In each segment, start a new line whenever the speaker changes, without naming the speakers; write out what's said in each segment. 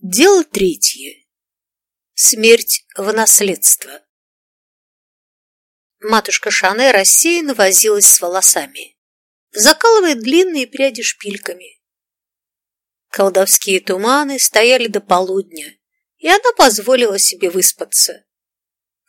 Дело третье. Смерть в наследство. Матушка Шане рассеянно возилась с волосами, закалывая длинные пряди шпильками. Колдовские туманы стояли до полудня, и она позволила себе выспаться.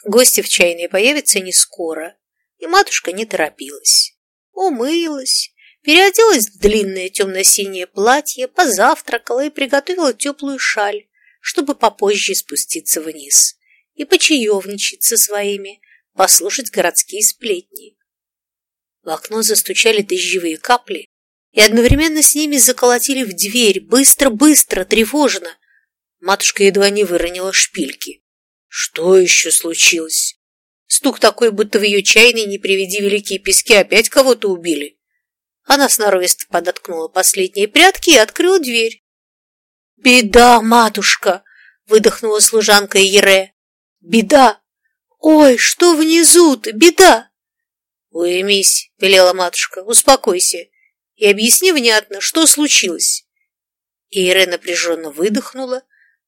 Гости в чайной появятся не скоро, и матушка не торопилась. Умылась, переоделась в длинное темно-синее платье, позавтракала и приготовила теплую шаль, чтобы попозже спуститься вниз и почаевничать со своими, послушать городские сплетни. В окно застучали дождевые капли, и одновременно с ними заколотили в дверь, быстро-быстро, тревожно. Матушка едва не выронила шпильки. Что еще случилось? Стук такой, будто в ее чайной, не приведи великие пески, опять кого-то убили. Она сноровисто подоткнула последние прятки и открыла дверь. «Беда, матушка!» — выдохнула служанка Ере. «Беда! Ой, что внизу-то? Беда!» «Уймись!» — велела матушка. «Успокойся и объясни внятно, что случилось». Ере напряженно выдохнула,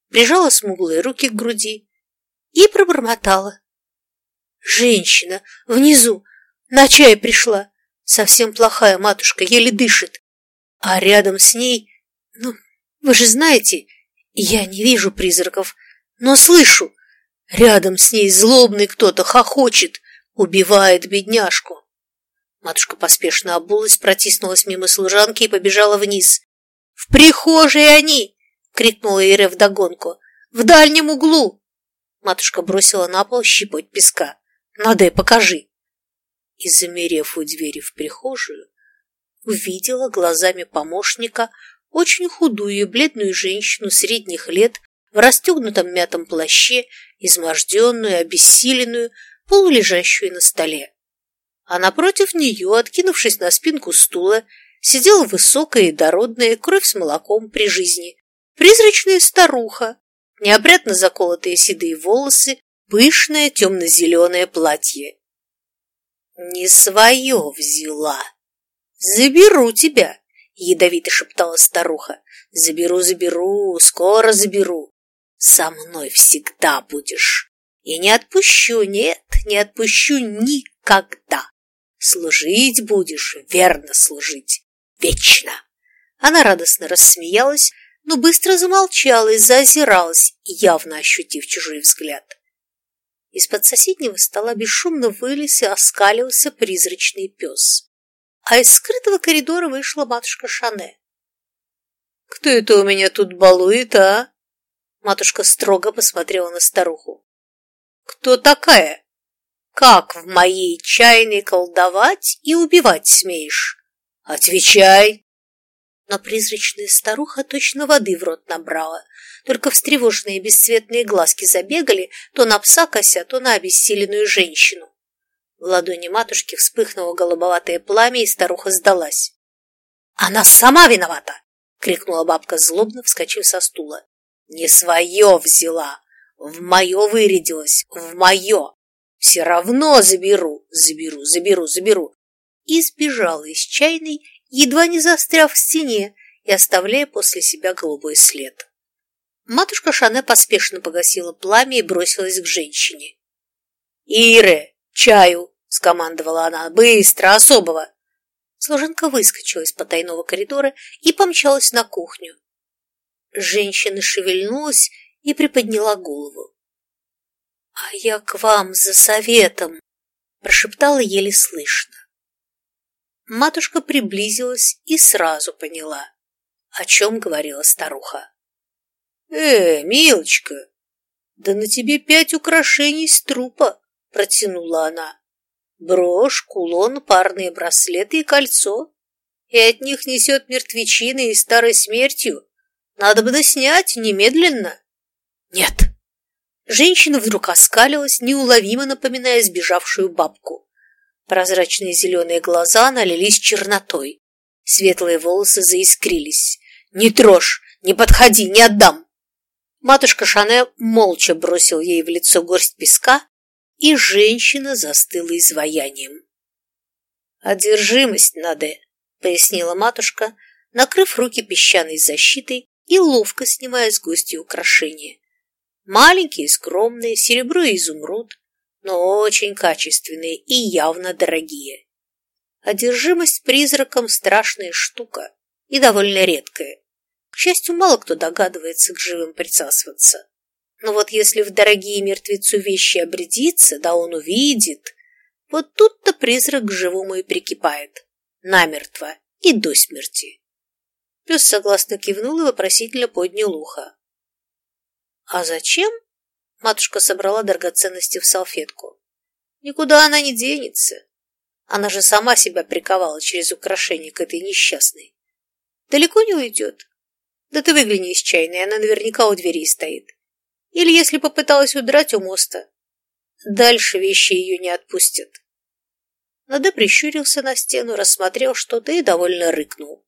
прижала смуглые руки к груди и пробормотала. «Женщина внизу на чай пришла. Совсем плохая матушка, еле дышит. А рядом с ней... Ну, вы же знаете, я не вижу призраков, но слышу. Рядом с ней злобный кто-то хохочет, убивает бедняжку. Матушка поспешно обулась, протиснулась мимо служанки и побежала вниз. «В прихожей они!» — крикнула Ире вдогонку. «В дальнем углу!» Матушка бросила на пол щепоть песка. «Надо и покажи!» И, замерев у двери в прихожую, увидела глазами помощника очень худую и бледную женщину средних лет в расстегнутом мятом плаще, изможденную, обессиленную, полулежащую на столе. А напротив нее, откинувшись на спинку стула, сидела высокая и дородная, кровь с молоком при жизни, призрачная старуха, необрядно заколотые седые волосы, пышное темно-зеленое платье. «Не свое взяла!» «Заберу тебя!» — ядовито шептала старуха. «Заберу, заберу, скоро заберу. Со мной всегда будешь. И не отпущу, нет, не отпущу никогда. Служить будешь, верно служить, вечно!» Она радостно рассмеялась, но быстро замолчала и заозиралась, явно ощутив чужой взгляд. Из-под соседнего стола бесшумно вылез и оскалился призрачный пес. А из скрытого коридора вышла матушка Шане. «Кто это у меня тут балует, а?» Матушка строго посмотрела на старуху. «Кто такая? Как в моей чайной колдовать и убивать смеешь? Отвечай!» Но призрачная старуха точно воды в рот набрала, только встревоженные бесцветные глазки забегали то на пса кося, то на обессиленную женщину. В ладони матушки вспыхнуло голубоватое пламя, и старуха сдалась. «Она сама виновата!» — крикнула бабка злобно, вскочив со стула. «Не свое взяла! В мое вырядилась! В мое! Все равно заберу! Заберу, заберу, заберу!» И сбежала из чайной, едва не застряв в стене и оставляя после себя голубой след. Матушка Шане поспешно погасила пламя и бросилась к женщине. «Ире, чаю!» — скомандовала она. «Быстро, особого!» Служенка выскочила из потайного коридора и помчалась на кухню. Женщина шевельнулась и приподняла голову. «А я к вам за советом!» — прошептала еле слышно. Матушка приблизилась и сразу поняла, о чем говорила старуха. «Э, милочка, да на тебе пять украшений с трупа!» — протянула она. «Брошь, кулон, парные браслеты и кольцо. И от них несет мертвечиной и старой смертью. Надо бы снять немедленно». «Нет!» Женщина вдруг оскалилась, неуловимо напоминая сбежавшую бабку. Прозрачные зеленые глаза налились чернотой. Светлые волосы заискрились. «Не трожь! Не подходи! Не отдам!» Матушка Шане молча бросил ей в лицо горсть песка, и женщина застыла изваянием. «Одержимость надо», — пояснила матушка, накрыв руки песчаной защитой и ловко снимая с гостей украшения. Маленькие, скромные, серебро и изумруд, но очень качественные и явно дорогие. Одержимость призраком – страшная штука и довольно редкая. К счастью, мало кто догадывается к живым присасываться. Но вот если в дорогие мертвецу вещи обрядится, да он увидит, вот тут-то призрак к живому и прикипает. Намертво и до смерти. Пес согласно кивнул и вопросительно поднял ухо. «А зачем?» Матушка собрала драгоценности в салфетку. «Никуда она не денется. Она же сама себя приковала через украшение к этой несчастной. Далеко не уйдет. Да ты выгляни из чайной, она наверняка у двери стоит. Или если попыталась удрать у моста. Дальше вещи ее не отпустят. Надо прищурился на стену, рассмотрел что-то и довольно рыкнул.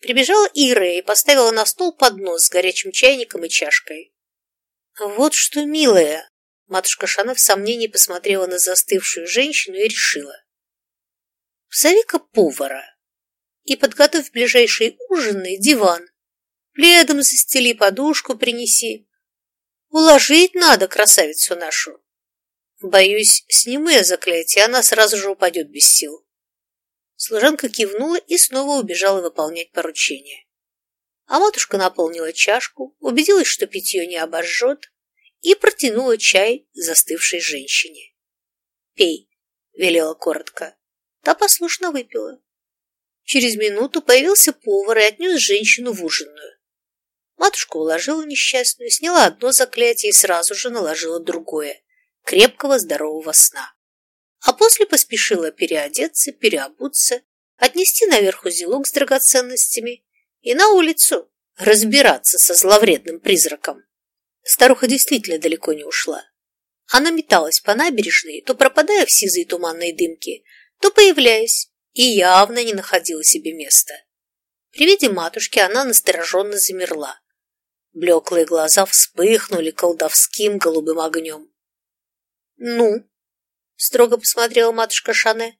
Прибежала Ира и поставила на стол поднос с горячим чайником и чашкой. «Вот что, милая!» Матушка Шана в сомнении посмотрела на застывшую женщину и решила. «Позови-ка повара и подготовь ближайший ужин и диван. Пледом застели, подушку принеси. Уложить надо красавицу нашу. Боюсь, сниму я заклятие, она сразу же упадет без сил. Служанка кивнула и снова убежала выполнять поручение. А матушка наполнила чашку, убедилась, что питье не обожжет, и протянула чай застывшей женщине. «Пей», — велела коротко. Та послушно выпила. Через минуту появился повар и отнес женщину в ужинную. Матушка уложила несчастную, сняла одно заклятие и сразу же наложила другое – крепкого здорового сна. А после поспешила переодеться, переобуться, отнести наверх узелок с драгоценностями и на улицу разбираться со зловредным призраком. Старуха действительно далеко не ушла. Она металась по набережной, то пропадая в сизой туманной дымке, то появляясь, и явно не находила себе места. При виде матушки она настороженно замерла, Блеклые глаза вспыхнули колдовским голубым огнем. «Ну?» — строго посмотрела матушка Шане.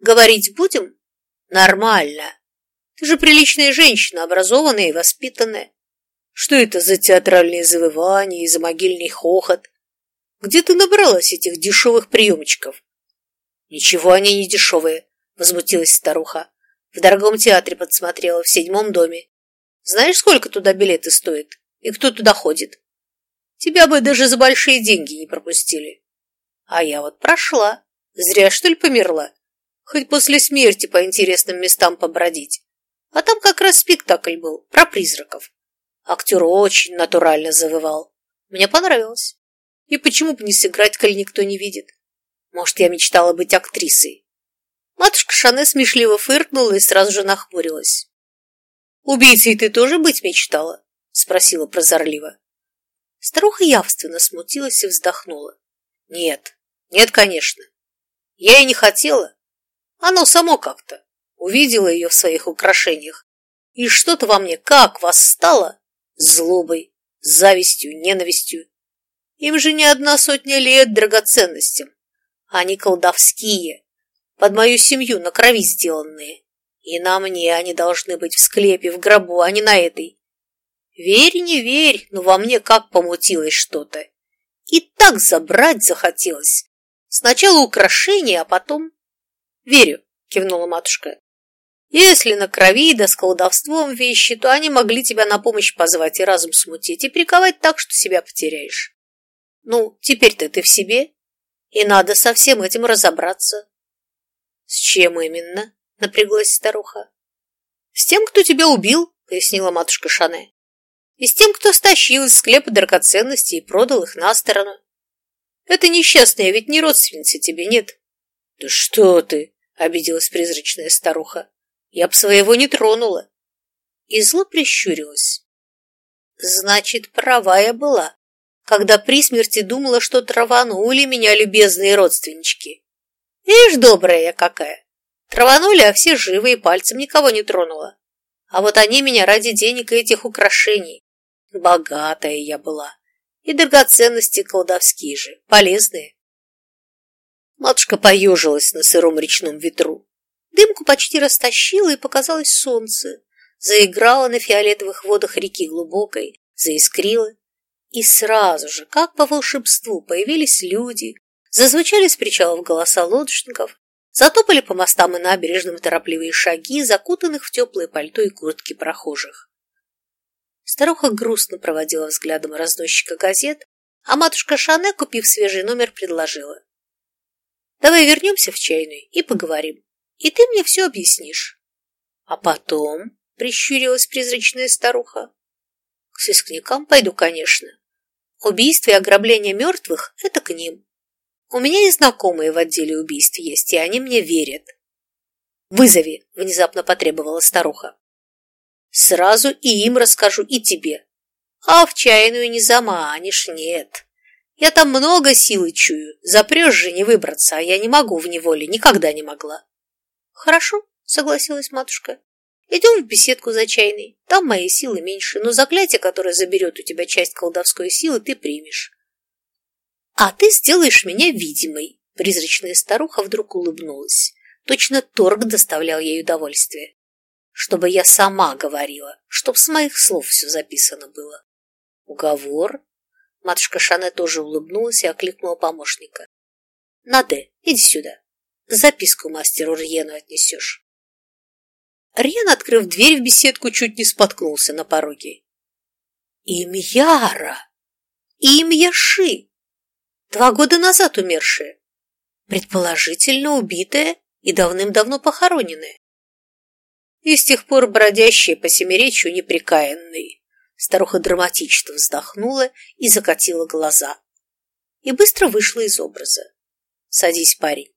«Говорить будем? Нормально. Ты же приличная женщина, образованная и воспитанная. Что это за театральные завывания и за могильный хохот? Где ты набралась этих дешевых приемчиков?» «Ничего они не дешевые», — возмутилась старуха. «В дорогом театре подсмотрела, в седьмом доме. Знаешь, сколько туда билеты стоят? И кто туда ходит? Тебя бы даже за большие деньги не пропустили. А я вот прошла. Зря, что ли, померла? Хоть после смерти по интересным местам побродить. А там как раз спектакль был, про призраков. Актер очень натурально завывал. Мне понравилось. И почему бы не сыграть, коль никто не видит? Может, я мечтала быть актрисой? Матушка Шане смешливо фыркнула и сразу же нахмурилась. «Убийцей ты тоже быть мечтала?» — спросила прозорливо. Старуха явственно смутилась и вздохнула. «Нет, нет, конечно. Я и не хотела. Оно само как-то. Увидела ее в своих украшениях. И что-то во мне как восстало злобой, завистью, ненавистью. Им же не одна сотня лет драгоценностям. Они колдовские, под мою семью на крови сделанные. И на мне они должны быть в склепе, в гробу, а не на этой. Верь, не верь, но во мне как помутилось что-то. И так забрать захотелось. Сначала украшения, а потом... Верю, кивнула матушка. Если на крови да с колдовством вещи, то они могли тебя на помощь позвать и разум смутить, и приковать так, что себя потеряешь. Ну, теперь-то ты в себе, и надо со всем этим разобраться. С чем именно? — напряглась старуха. «С тем, кто тебя убил», — пояснила матушка Шане. «И с тем, кто стащил из склепа драгоценности и продал их на сторону. Это несчастная, ведь не родственница тебе, нет?» «Да что ты!» — обиделась призрачная старуха. «Я б своего не тронула». И зло прищурилась. «Значит, права я была, когда при смерти думала, что траванули меня любезные родственнички. Ишь, добрая я какая!» Траванули, а все живы и пальцем никого не тронула. А вот они меня ради денег и этих украшений. Богатая я была. И драгоценности колдовские же, полезные. Матушка поежилась на сыром речном ветру. Дымку почти растащило, и показалось солнце. заиграла на фиолетовых водах реки глубокой, заискрила, и сразу же, как по волшебству, появились люди, зазвучали с причалов голоса лодочников, затопали по мостам и набережным торопливые шаги, закутанных в теплые пальто и куртки прохожих. Старуха грустно проводила взглядом разносчика газет, а матушка Шане, купив свежий номер, предложила. «Давай вернемся в чайную и поговорим, и ты мне все объяснишь». «А потом?» — прищурилась призрачная старуха. «К сыскникам пойду, конечно. Убийство и ограбление мертвых — это к ним. У меня и знакомые в отделе убийств есть, и они мне верят». «Вызови!» — внезапно потребовала старуха. «Сразу и им расскажу, и тебе. А в чайную не заманишь, нет. Я там много силы чую, запрешь же не выбраться, а я не могу в неволе, никогда не могла». «Хорошо», — согласилась матушка. Идем в беседку за чайной. Там моей силы меньше, но заклятие, которое заберет у тебя часть колдовской силы, ты примешь. А ты сделаешь меня видимой. Призрачная старуха вдруг улыбнулась. Точно торг доставлял ей удовольствие. Чтобы я сама говорила, чтоб с моих слов все записано было. Уговор? Матушка Шане тоже улыбнулась и окликнула помощника. Наде, иди сюда. Записку мастеру Рьену отнесешь. Рен, открыв дверь в беседку, чуть не споткнулся на пороге. Имьяра! Имьяши! Два года назад умершая, предположительно убитая и давным-давно похороненная. И с тех пор бродящая по семиречью неприкаянный. Старуха драматично вздохнула и закатила глаза. И быстро вышла из образа. «Садись, парень.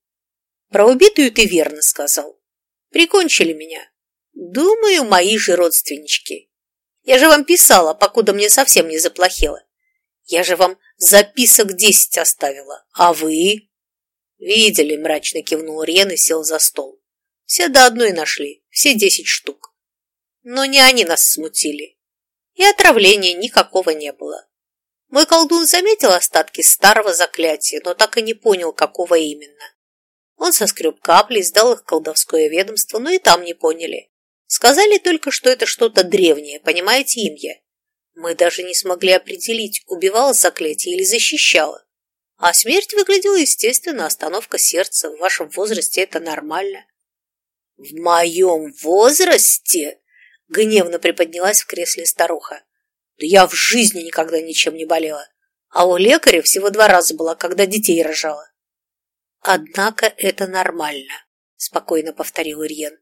Про убитую ты верно сказал. Прикончили меня. Думаю, мои же родственнички. Я же вам писала, покуда мне совсем не заплохело. Я же вам записок десять оставила. А вы? Видели, мрачно кивнул Рен и сел за стол. Все до одной нашли, все десять штук. Но не они нас смутили. И отравления никакого не было. Мой колдун заметил остатки старого заклятия, но так и не понял, какого именно. Он соскреб капли, сдал их колдовское ведомство, но и там не поняли. Сказали только, что это что-то древнее, понимаете, имя. Мы даже не смогли определить, убивала заклятие или защищала. А смерть выглядела естественно, остановка сердца. В вашем возрасте это нормально. В моем возрасте? Гневно приподнялась в кресле старуха. Да я в жизни никогда ничем не болела. А у лекаря всего два раза была, когда детей рожала. Однако это нормально, спокойно повторил Ирьен.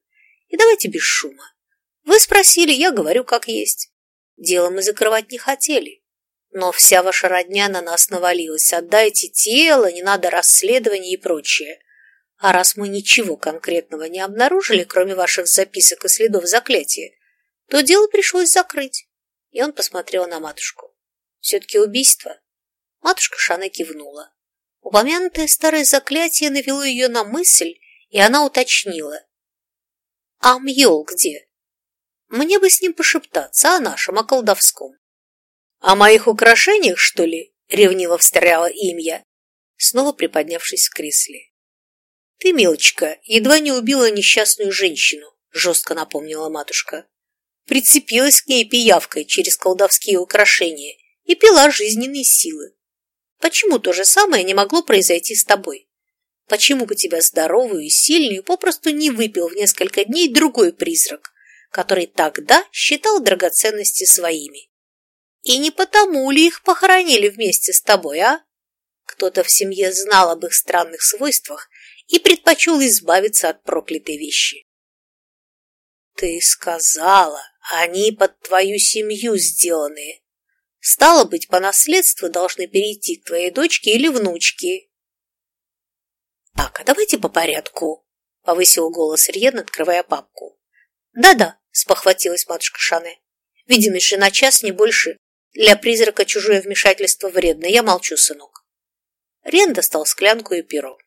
И давайте без шума. Вы спросили, я говорю как есть. Дело мы закрывать не хотели. Но вся ваша родня на нас навалилась. Отдайте тело, не надо расследований и прочее. А раз мы ничего конкретного не обнаружили, кроме ваших записок и следов заклятия, то дело пришлось закрыть. И он посмотрел на матушку. Все-таки убийство. Матушка Шана кивнула. Упомянутое старое заклятие навело ее на мысль, и она уточнила. А Мьол где? Мне бы с ним пошептаться о нашем, о колдовском. О моих украшениях, что ли? Ревниво встряла имя, снова приподнявшись в кресле. Ты, мелочка, едва не убила несчастную женщину, жестко напомнила матушка. Прицепилась к ней пиявкой через колдовские украшения и пила жизненные силы. Почему то же самое не могло произойти с тобой? Почему бы тебя здоровую и сильную попросту не выпил в несколько дней другой призрак, который тогда считал драгоценности своими? И не потому ли их похоронили вместе с тобой, а? Кто-то в семье знал об их странных свойствах и предпочел избавиться от проклятой вещи. Ты сказала, они под твою семью сделанные. Стало быть, по наследству должны перейти к твоей дочке или внучке. «Так, а давайте по порядку», — повысил голос Риен, открывая папку. «Да-да», — спохватилась матушка Шане. «Видимость же на час, не больше. Для призрака чужое вмешательство вредно. Я молчу, сынок». Рен достал склянку и перо.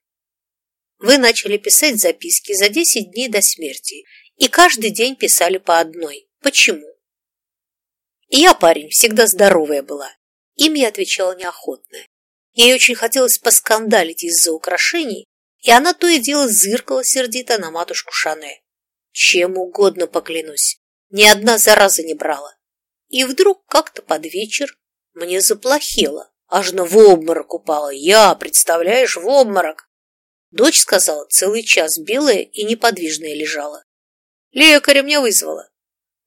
«Вы начали писать записки за десять дней до смерти, и каждый день писали по одной. Почему?» И я, парень, всегда здоровая была. Им я отвечала неохотно. Ей очень хотелось поскандалить из-за украшений, и она то и дело зыркала сердито на матушку Шане. Чем угодно поклянусь. Ни одна зараза не брала. И вдруг как-то под вечер мне заплохело, аж на в обморок упала. Я, представляешь, в обморок. Дочь сказала, целый час белая и неподвижная лежала. Лекаря меня вызвала.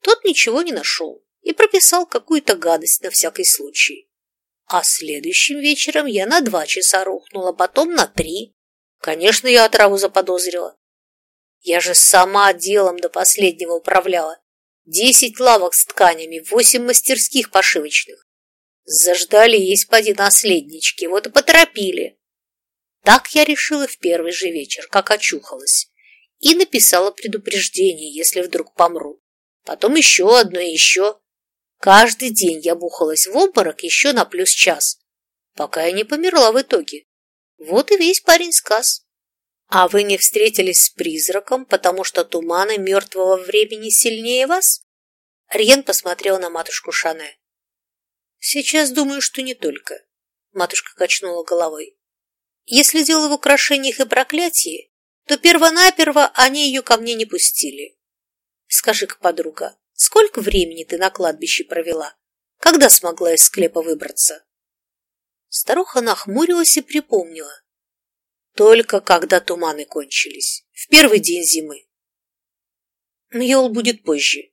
Тот ничего не нашел и прописал какую-то гадость на всякий случай. А следующим вечером я на два часа рухнула, потом на три. Конечно, я отраву заподозрила. Я же сама делом до последнего управляла. Десять лавок с тканями, восемь мастерских пошивочных. Заждали есть поди наследнички, вот и поторопили. Так я решила в первый же вечер, как очухалась, и написала предупреждение, если вдруг помру. Потом еще одно и еще. Каждый день я бухалась в обморок еще на плюс час, пока я не померла в итоге. Вот и весь парень сказ. А вы не встретились с призраком, потому что туманы мертвого времени сильнее вас? Рьен посмотрел на матушку Шане. Сейчас думаю, что не только. Матушка качнула головой. Если дело в украшениях и проклятии, то первонаперво они ее ко мне не пустили. Скажи-ка, подруга, Сколько времени ты на кладбище провела? Когда смогла из склепа выбраться?» Старуха нахмурилась и припомнила. Только когда туманы кончились, в первый день зимы. Мьол будет позже.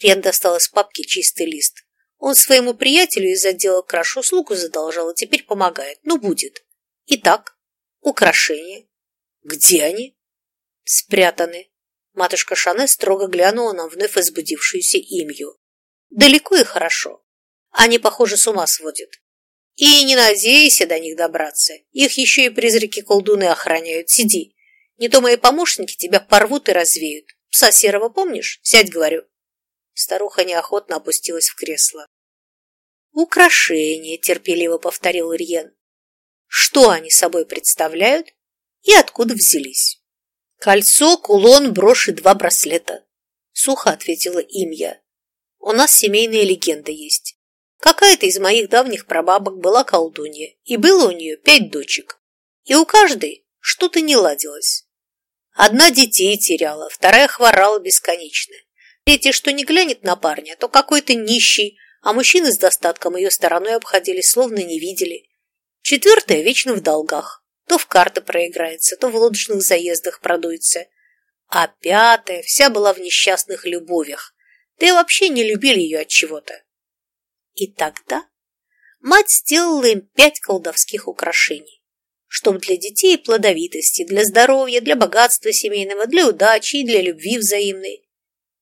Рен достал из папки чистый лист. Он своему приятелю из отдела краш услугу задолжал и теперь помогает. Ну, будет. Итак, украшения. Где они? Спрятаны. Матушка Шане строго глянула на вновь возбудившуюся имью. Далеко и хорошо. Они, похоже, с ума сводят. И не надейся до них добраться. Их еще и призраки-колдуны охраняют. Сиди. Не то мои помощники тебя порвут и развеют. Пса серого помнишь? Сядь, говорю. Старуха неохотно опустилась в кресло. «Украшения», — терпеливо повторил Ирьен. «Что они собой представляют и откуда взялись?» «Кольцо, кулон, брошь и два браслета», — сухо ответила Имья. «У нас семейная легенда есть. Какая-то из моих давних прабабок была колдунья, и было у нее пять дочек. И у каждой что-то не ладилось. Одна детей теряла, вторая хворала бесконечно. Третья, что не глянет на парня, то какой-то нищий, а мужчины с достатком ее стороной обходили, словно не видели. Четвертая вечно в долгах. То в карты проиграется, то в лодочных заездах продуется. А пятая вся была в несчастных любовях, да и вообще не любили ее от чего-то. И тогда мать сделала им пять колдовских украшений, чтобы для детей плодовитости, для здоровья, для богатства семейного, для удачи и для любви взаимной.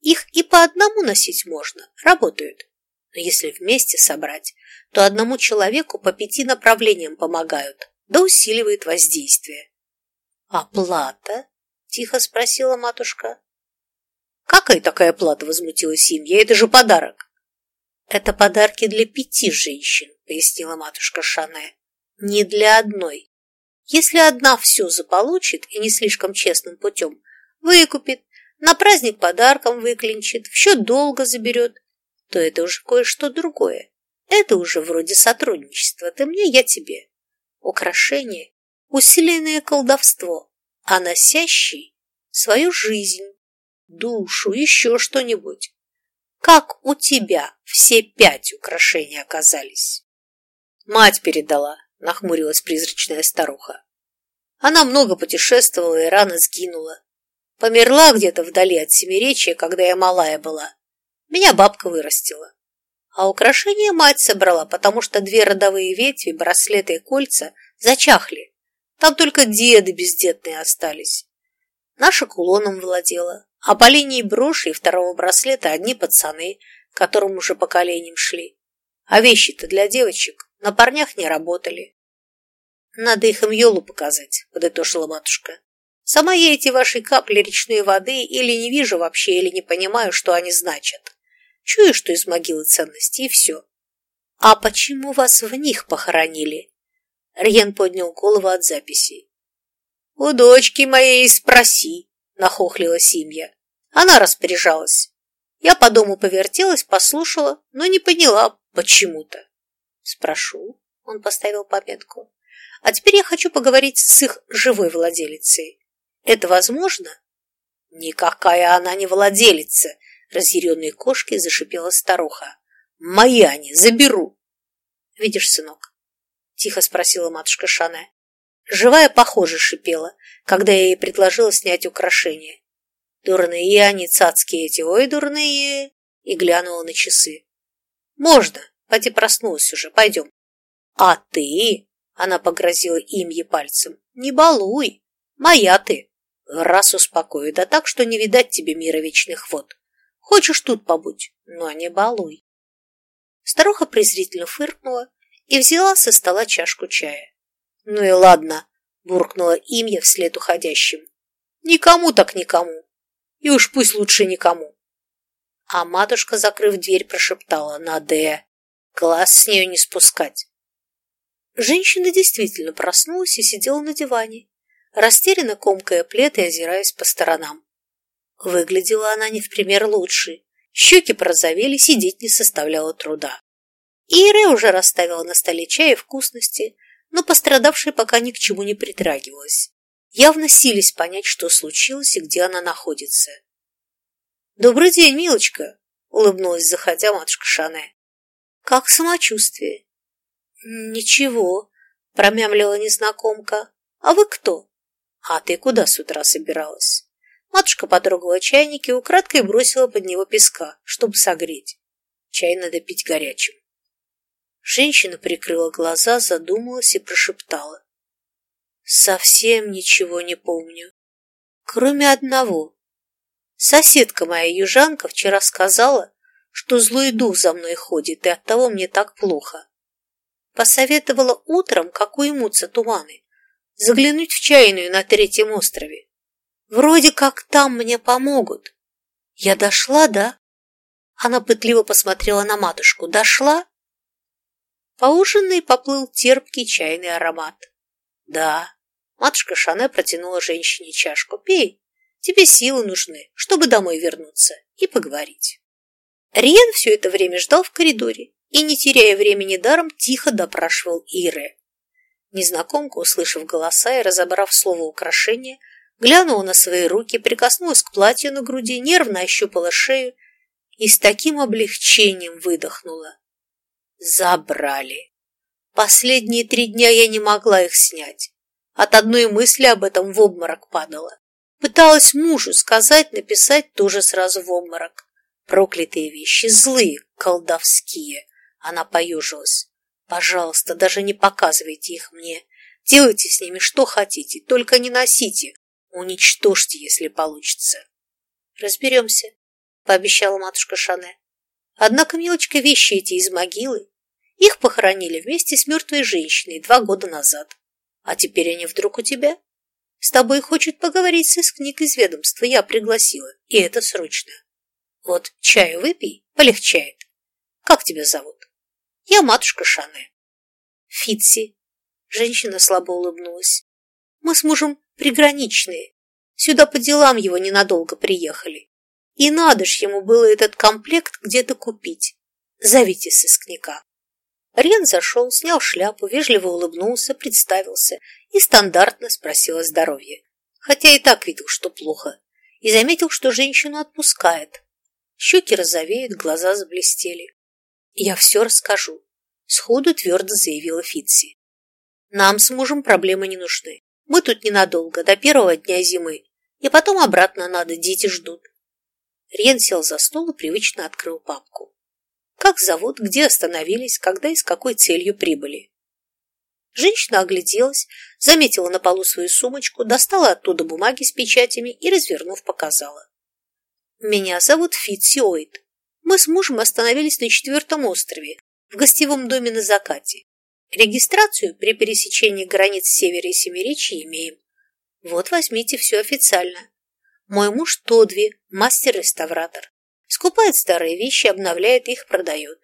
Их и по одному носить можно, работают. Но если вместе собрать, то одному человеку по пяти направлениям помогают да усиливает воздействие. «Оплата?» – тихо спросила матушка. «Какая такая плата?» – возмутилась Имья. «Это же подарок!» «Это подарки для пяти женщин», – пояснила матушка Шане. «Не для одной. Если одна все заполучит и не слишком честным путем, выкупит, на праздник подарком выклинчит, в счет долго заберет, то это уже кое-что другое. Это уже вроде сотрудничества. Ты мне, я тебе украшение, усиленное колдовство, а носящий свою жизнь, душу, еще что-нибудь. Как у тебя все пять украшений оказались? Мать передала, нахмурилась призрачная старуха. Она много путешествовала и рано сгинула. Померла где-то вдали от Семиречья, когда я малая была. Меня бабка вырастила. А украшения мать собрала, потому что две родовые ветви, браслеты и кольца зачахли. Там только деды бездетные остались. Наша кулоном владела, а по линии броши и второго браслета одни пацаны, которым уже поколением шли. А вещи-то для девочек на парнях не работали. Надо их им Йолу показать, подытожила матушка. Сама я эти ваши капли речной воды или не вижу вообще, или не понимаю, что они значат. Чую, что из могилы ценности, и все. А почему вас в них похоронили? Рьен поднял голову от записей. У дочки моей спроси, нахохлила Симья. Она распоряжалась. Я по дому повертелась, послушала, но не поняла почему-то. Спрошу, он поставил пометку. А теперь я хочу поговорить с их живой владелицей. Это возможно? Никакая она не владелица, разъяренной кошки зашипела старуха. «Мои они, заберу!» «Видишь, сынок?» — тихо спросила матушка Шане. Живая, похоже, шипела, когда я ей предложила снять украшения. Дурные они, цацкие эти, ой, дурные! И глянула на часы. Можно, поди проснулась уже, пойдем. А ты, она погрозила имье пальцем, не балуй, моя ты. Раз успокою, да так, что не видать тебе мира вечных вод. Хочешь тут побудь, но не балуй. Старуха презрительно фыркнула и взяла со стола чашку чая. Ну и ладно, буркнула имя вслед уходящим. Никому так никому. И уж пусть лучше никому. А матушка, закрыв дверь, прошептала «Надо, глаз с нее не спускать». Женщина действительно проснулась и сидела на диване, растерянно комкая плед и озираясь по сторонам. Выглядела она не в пример лучше. Щеки порозовели, сидеть не составляло труда. Ире уже расставила на столе чай и вкусности, но пострадавшая пока ни к чему не притрагивалась, явно сились понять, что случилось и где она находится. «Добрый день, милочка!» — улыбнулась, заходя матушка Шане. «Как самочувствие?» «Ничего», — промямлила незнакомка. «А вы кто?» «А ты куда с утра собиралась?» Матушка потрогала чайник и украдкой бросила под него песка, чтобы согреть. Чай надо пить горячим. Женщина прикрыла глаза, задумалась и прошептала. «Совсем ничего не помню, кроме одного. Соседка моя южанка вчера сказала, что злой дух за мной ходит, и оттого мне так плохо. Посоветовала утром, как уймутся туманы, заглянуть в чайную на третьем острове. Вроде как там мне помогут. Я дошла, да? Она пытливо посмотрела на матушку. Дошла? По ужинной поплыл терпкий чайный аромат. Да, матушка Шане протянула женщине чашку. Пей. Тебе силы нужны, чтобы домой вернуться и поговорить. Риен все это время ждал в коридоре и, не теряя времени даром, тихо допрашивал Иры. Незнакомка, услышав голоса и разобрав слово «украшение», глянула на свои руки, прикоснулась к платью на груди, нервно ощупала шею и с таким облегчением выдохнула. Забрали. Последние три дня я не могла их снять. От одной мысли об этом в обморок падала. Пыталась мужу сказать, написать, тоже сразу в обморок. Проклятые вещи, злые, колдовские. Она поежилась. Пожалуйста, даже не показывайте их мне. Делайте с ними что хотите, только не носите. Уничтожьте, если получится. Разберемся, пообещала матушка Шане. Однако, милочка, вещи эти из могилы. Их похоронили вместе с мертвой женщиной два года назад. А теперь они вдруг у тебя? С тобой хочет поговорить сыскник из ведомства, я пригласила, и это срочно. Вот чаю выпей, полегчает. Как тебя зовут? Я матушка Шане. Фитси. Женщина слабо улыбнулась. Мы с мужем приграничные. Сюда по делам его ненадолго приехали. И надо ж ему было этот комплект где-то купить. Зовите сыскника. Рен зашел, снял шляпу, вежливо улыбнулся, представился и стандартно спросил о здоровье, хотя и так видел, что плохо, и заметил, что женщину отпускает. Щеки розовеют, глаза заблестели. «Я все расскажу», — сходу твердо заявила Фитси. «Нам с мужем проблемы не нужны. Мы тут ненадолго, до первого дня зимы, и потом обратно надо, дети ждут». Рен сел за стол и привычно открыл папку. Как зовут, где остановились, когда и с какой целью прибыли. Женщина огляделась, заметила на полу свою сумочку, достала оттуда бумаги с печатями и, развернув, показала. «Меня зовут Фитсиоид. Мы с мужем остановились на четвертом острове, в гостевом доме на закате. Регистрацию при пересечении границ севера и семиречья имеем. Вот возьмите все официально. Мой муж Тодви, мастер-реставратор. Скупает старые вещи, обновляет их, продает.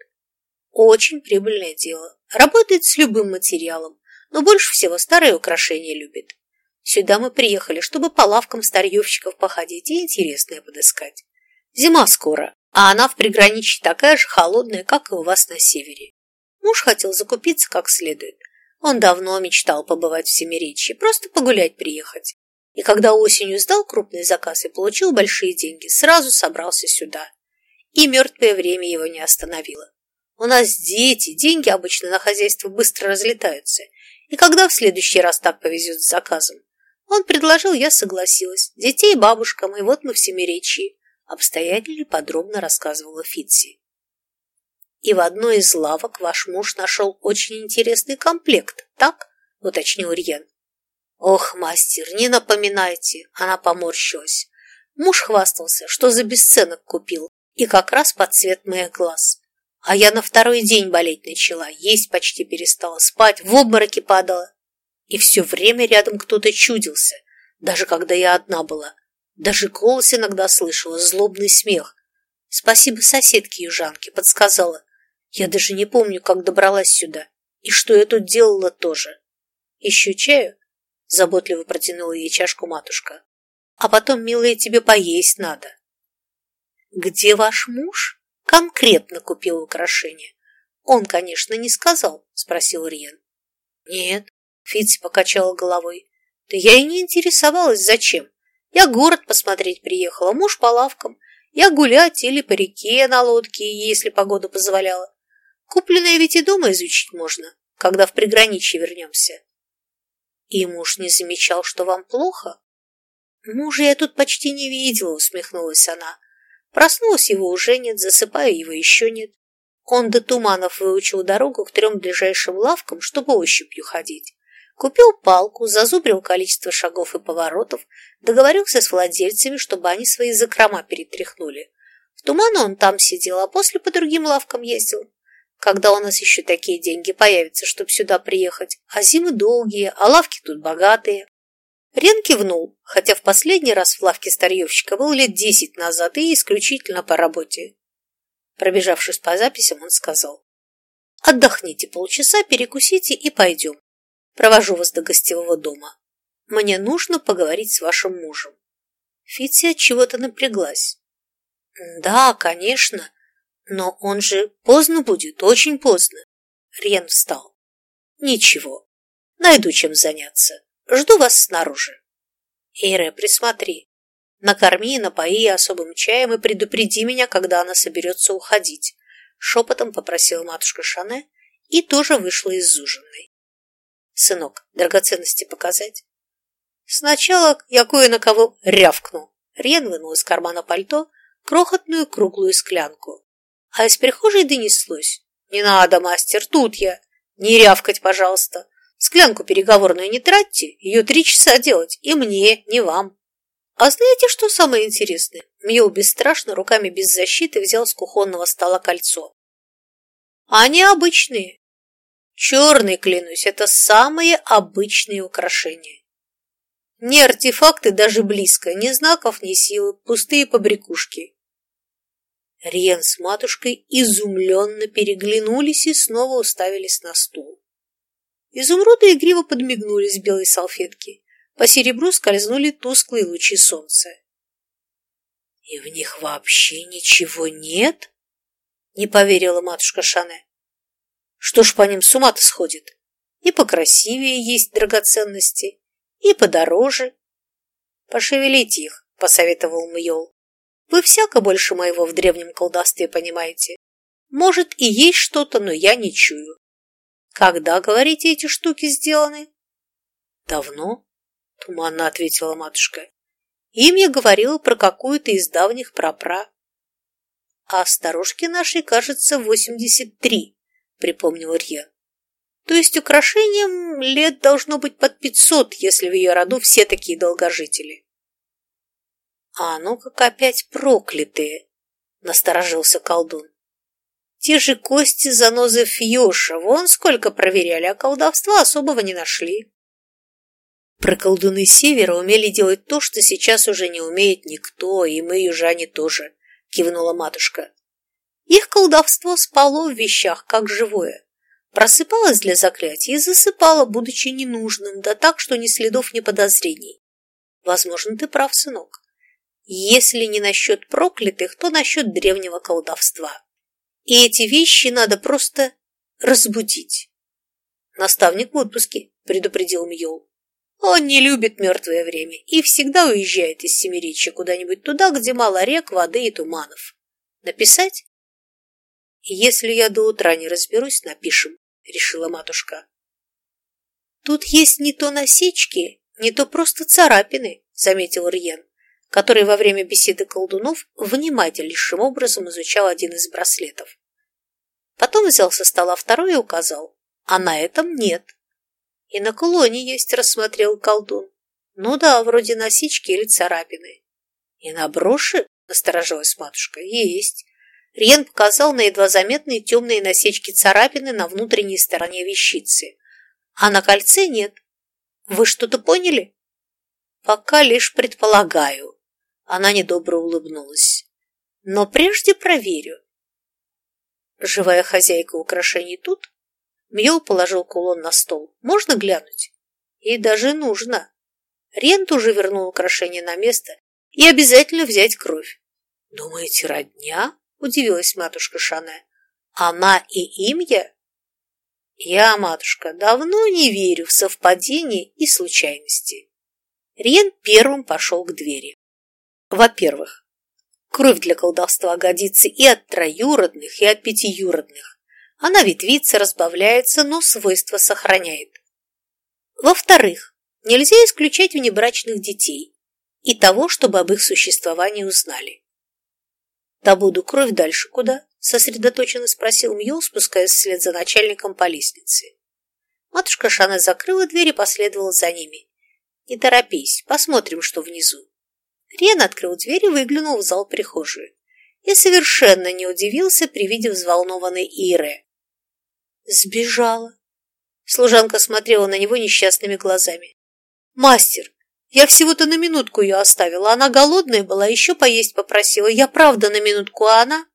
Очень прибыльное дело. Работает с любым материалом, но больше всего старые украшения любит. Сюда мы приехали, чтобы по лавкам старьевщиков походить и интересное подыскать. Зима скоро, а она в приграничье такая же холодная, как и у вас на севере. Муж хотел закупиться как следует. Он давно мечтал побывать в Семиречье, просто погулять приехать. И когда осенью сдал крупный заказ и получил большие деньги, сразу собрался сюда. И мертвое время его не остановило. У нас дети, деньги обычно на хозяйство быстро разлетаются, и когда в следующий раз так повезет с заказом? Он предложил, я согласилась. Детей бабушкам, и вот мы в Семиречии. Обстоятельно подробно рассказывала Фитси. И в одной из лавок ваш муж нашел очень интересный комплект, так? Уточнил Рьен. Ох, мастер, не напоминайте, она поморщилась. Муж хвастался, что за бесценок купил, и как раз под цвет моих глаз. А я на второй день болеть начала, есть почти перестала, спать, в обмороке падала. И все время рядом кто-то чудился, даже когда я одна была. Даже голос иногда слышала, злобный смех. Спасибо соседке южанке, подсказала. Я даже не помню, как добралась сюда и что я тут делала тоже. Еще чаю? Заботливо протянула ей чашку матушка. А потом, милая, тебе поесть надо. Где ваш муж? Конкретно купил украшение. Он, конечно, не сказал, спросил Риен. Нет, Фитси покачала головой. Да я и не интересовалась, зачем. Я город посмотреть приехала, муж по лавкам. Я гулять или по реке на лодке, если погода позволяла. Купленное ведь и дома изучить можно, когда в приграничье вернемся. И муж не замечал, что вам плохо? Мужа я тут почти не видела, усмехнулась она. Проснулась его уже нет, засыпаю его еще нет. Он до туманов выучил дорогу к трем ближайшим лавкам, чтобы ощупью ходить. Купил палку, зазубрил количество шагов и поворотов, договорился с владельцами, чтобы они свои закрома перетряхнули. В туман он там сидел, а после по другим лавкам ездил. Когда у нас еще такие деньги появятся, чтобы сюда приехать? А зимы долгие, а лавки тут богатые. Рен кивнул, хотя в последний раз в лавке старьевщика был лет десять назад и исключительно по работе. Пробежавшись по записям, он сказал. «Отдохните полчаса, перекусите и пойдем. Провожу вас до гостевого дома. Мне нужно поговорить с вашим мужем. Фитси от чего-то напряглась. Да, конечно, но он же поздно будет, очень поздно. Рен встал. Ничего, найду чем заняться. Жду вас снаружи. Эйре, присмотри. Накорми, напои особым чаем и предупреди меня, когда она соберется уходить. Шепотом попросила матушка Шане и тоже вышла из ужинной. Сынок, драгоценности показать? Сначала я кое на кого рявкну. Рен вынул из кармана пальто крохотную круглую склянку. А из прихожей донеслось. Не надо, мастер, тут я. Не рявкать, пожалуйста. Склянку переговорную не тратьте, ее три часа делать. И мне, не вам. А знаете, что самое интересное? Мьюл бесстрашно, руками без защиты, взял с кухонного стола кольцо. Они обычные, Черный, клянусь, это самые обычные украшения. Ни артефакты даже близко, ни знаков, ни силы, пустые побрякушки. Риен с матушкой изумленно переглянулись и снова уставились на стул. Изумруды игриво подмигнули с белой салфетки. По серебру скользнули тусклые лучи солнца. «И в них вообще ничего нет?» — не поверила матушка Шане. Что ж по ним с ума-то сходит? И покрасивее есть драгоценности, и подороже. Пошевелите их, посоветовал Мьол. Вы всяко больше моего в древнем колдовстве понимаете. Может, и есть что-то, но я не чую. Когда, говорите, эти штуки сделаны? Давно, туманно ответила матушка. Им я говорила про какую-то из давних прапра. А старушке нашей, кажется, восемьдесят три припомнил Рье. То есть украшениям лет должно быть под пятьсот, если в ее роду все такие долгожители. А ну как опять проклятые, насторожился колдун. Те же кости занозы Фьюша, вон сколько проверяли, а колдовства особого не нашли. Про колдуны Севера умели делать то, что сейчас уже не умеет никто, и мы, южане, тоже, кивнула матушка. Их колдовство спало в вещах, как живое. Просыпалось для заклятия и засыпало, будучи ненужным, да так, что ни следов, ни подозрений. Возможно, ты прав, сынок. Если не насчет проклятых, то насчет древнего колдовства. И эти вещи надо просто разбудить. Наставник в отпуске, предупредил Мьол. Он не любит мертвое время и всегда уезжает из Семиречья куда-нибудь туда, где мало рек, воды и туманов. Написать? Если я до утра не разберусь, напишем, решила матушка. Тут есть не то насечки, не то просто царапины, заметил Риен, который во время беседы колдунов внимательнейшим образом изучал один из браслетов. Потом взял со стола второй и указал, а на этом нет. И на кулоне есть, рассмотрел колдун. Ну да, вроде насечки или царапины. И на броши, насторожилась матушка, есть. Риен показал на едва заметные темные насечки царапины на внутренней стороне вещицы. А на кольце нет. Вы что-то поняли? Пока лишь предполагаю. Она недобро улыбнулась. Но прежде проверю. Живая хозяйка украшений тут? Мьел положил кулон на стол. Можно глянуть? И даже нужно. Рент уже вернул украшение на место и обязательно взять кровь. Думаете, родня? Удивилась матушка Шане. Она и имя? Я, матушка, давно не верю в совпадения и случайности. Рен первым пошел к двери. Во-первых, кровь для колдовства годится и от троюродных, и от пятиюродных. Она ветвится, разбавляется, но свойства сохраняет. Во-вторых, нельзя исключать внебрачных детей и того, чтобы об их существовании узнали. «Добуду кровь дальше куда?» – сосредоточенно спросил Мьюл, спускаясь вслед за начальником по лестнице. Матушка Шана закрыла дверь и последовала за ними. «Не торопись, посмотрим, что внизу». Рен открыл дверь и выглянул в зал прихожей. И совершенно не удивился при виде взволнованной Иры. «Сбежала». Служанка смотрела на него несчастными глазами. «Мастер, я всего-то на минутку ее оставила. Она голодная была, еще поесть попросила. Я правда на минутку, а она...»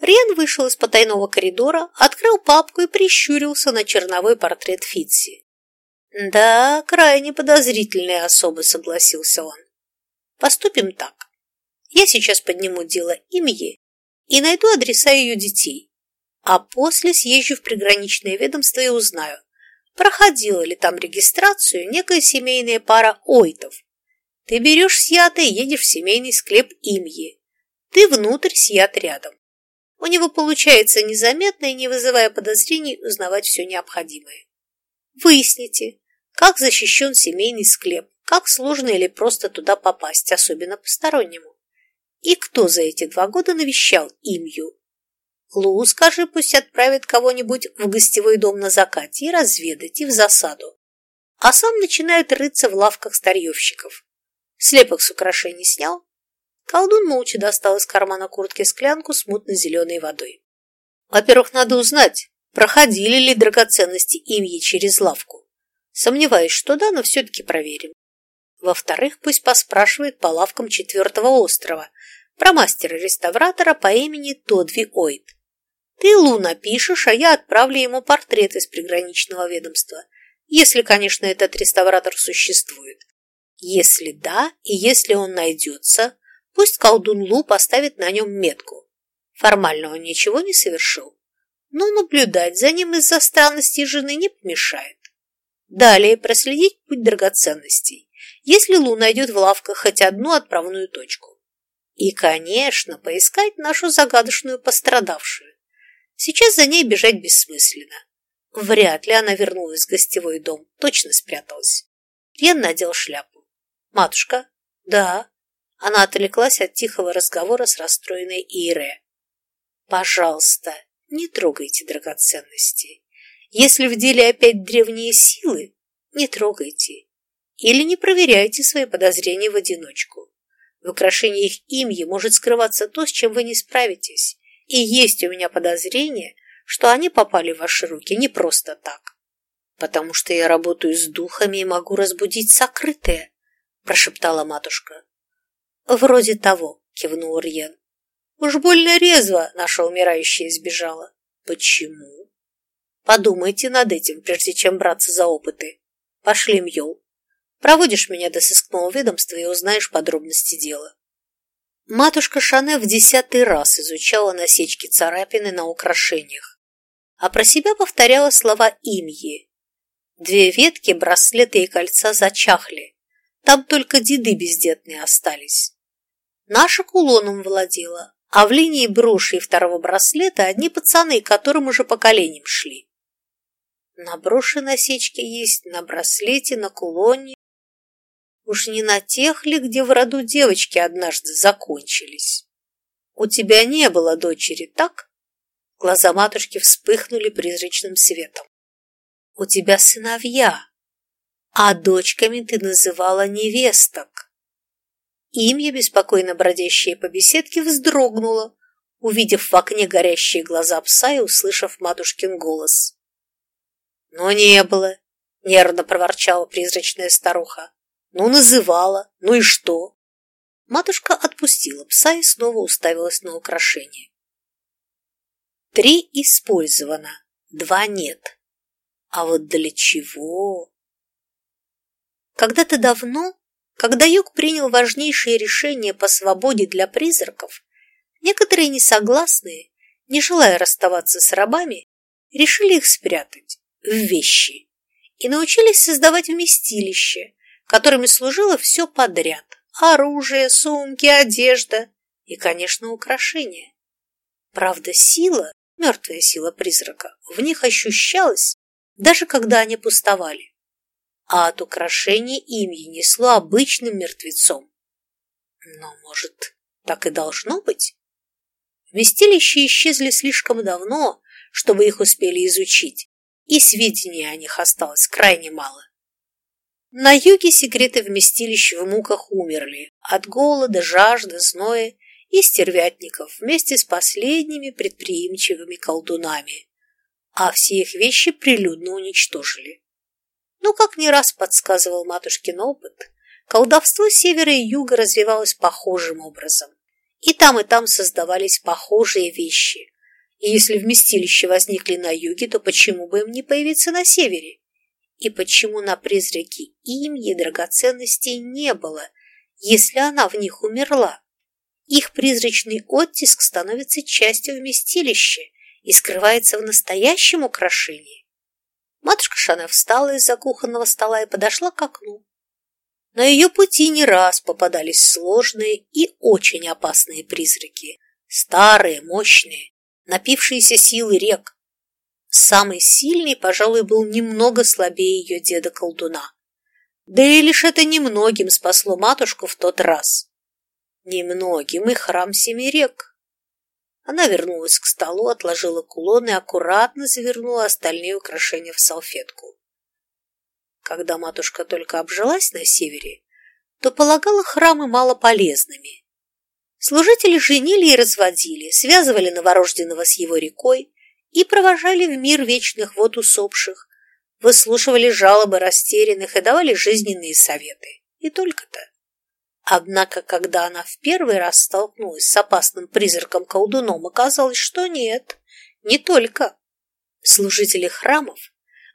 Рен вышел из потайного коридора, открыл папку и прищурился на черновой портрет Фитси. «Да, крайне подозрительная особа», — согласился он. «Поступим так. Я сейчас подниму дело имени и найду адреса ее детей, а после съезжу в приграничное ведомство и узнаю, проходила ли там регистрацию некая семейная пара ойтов. Ты берешь Сията и едешь в семейный склеп Имьи. Ты внутрь, Сият рядом. У него получается незаметно и не вызывая подозрений узнавать все необходимое. Выясните, как защищен семейный склеп, как сложно или просто туда попасть, особенно постороннему. И кто за эти два года навещал Имью Лу, скажи, пусть отправит кого-нибудь в гостевой дом на закате и разведать, и в засаду. А сам начинает рыться в лавках старьевщиков. Слепок с украшений снял. Колдун молча достал из кармана куртки склянку с мутно-зеленой водой. Во-первых, надо узнать, проходили ли драгоценности имьи через лавку. Сомневаюсь, что да, но все-таки проверим. Во-вторых, пусть поспрашивает по лавкам четвертого острова про мастера-реставратора по имени Тодви Ойт. Ты Лу напишешь, а я отправлю ему портрет из приграничного ведомства, если, конечно, этот реставратор существует. Если да, и если он найдется, пусть колдун Лу поставит на нем метку. Формально он ничего не совершил, но наблюдать за ним из-за странностей жены не помешает. Далее проследить путь драгоценностей, если Лу найдет в лавках хоть одну отправную точку. И, конечно, поискать нашу загадочную пострадавшую. Сейчас за ней бежать бессмысленно. Вряд ли она вернулась в гостевой дом, точно спряталась. Рен надел шляпу. «Матушка?» «Да». Она отвлеклась от тихого разговора с расстроенной Ире. «Пожалуйста, не трогайте драгоценности. Если в деле опять древние силы, не трогайте. Или не проверяйте свои подозрения в одиночку. В украшении их имьи может скрываться то, с чем вы не справитесь. И есть у меня подозрение, что они попали в ваши руки не просто так. Потому что я работаю с духами и могу разбудить сокрытые, прошептала матушка. Вроде того, кивнул Рьен. Уж больно резво наша умирающая сбежала. Почему? Подумайте над этим, прежде чем браться за опыты. Пошли, Мьол. Проводишь меня до сыскного ведомства и узнаешь подробности дела. Матушка Шане в десятый раз изучала насечки царапины на украшениях, а про себя повторяла слова имьи. Две ветки, браслеты и кольца зачахли, там только деды бездетные остались. Наша кулоном владела, а в линии броши и второго браслета одни пацаны, которым уже поколением шли. На броши насечки есть, на браслете, на кулоне. Уж не на тех ли, где в роду девочки однажды закончились? У тебя не было дочери, так? Глаза матушки вспыхнули призрачным светом. У тебя сыновья, а дочками ты называла невесток. Имя, беспокойно бродящее по беседке, вздрогнуло, увидев в окне горящие глаза пса и услышав матушкин голос. «Но не было», — нервно проворчала призрачная старуха. «Ну, называла. Ну и что?» Матушка отпустила пса и снова уставилась на украшение. Три использовано, два нет. А вот для чего? Когда-то давно когда Юг принял важнейшие решения по свободе для призраков, некоторые несогласные, не желая расставаться с рабами, решили их спрятать в вещи и научились создавать вместилище, которыми служило все подряд – оружие, сумки, одежда и, конечно, украшения. Правда, сила, мертвая сила призрака, в них ощущалась, даже когда они пустовали а от украшения имя несло обычным мертвецом. Но, может, так и должно быть? Вместилища исчезли слишком давно, чтобы их успели изучить, и сведений о них осталось крайне мало. На юге секреты вместилищ в муках умерли от голода, жажды, зноя и стервятников вместе с последними предприимчивыми колдунами, а все их вещи прилюдно уничтожили. Но, как не раз подсказывал матушкин опыт, колдовство севера и юга развивалось похожим образом. И там, и там создавались похожие вещи. И если вместилища возникли на юге, то почему бы им не появиться на севере? И почему на призраке имьи драгоценностей не было, если она в них умерла? Их призрачный оттиск становится частью вместилища и скрывается в настоящем украшении. Матушка Шана встала из-за кухонного стола и подошла к окну. На ее пути не раз попадались сложные и очень опасные призраки. Старые, мощные, напившиеся силы рек. Самый сильный, пожалуй, был немного слабее ее деда-колдуна. Да и лишь это немногим спасло матушку в тот раз. Немногим и храм семи рек. Она вернулась к столу, отложила кулон и аккуратно завернула остальные украшения в салфетку. Когда матушка только обжилась на севере, то полагала храмы малополезными. Служители женили и разводили, связывали новорожденного с его рекой и провожали в мир вечных вод усопших, выслушивали жалобы растерянных и давали жизненные советы. И только-то. Однако, когда она в первый раз столкнулась с опасным призраком-колдуном, оказалось, что нет, не только. Служители храмов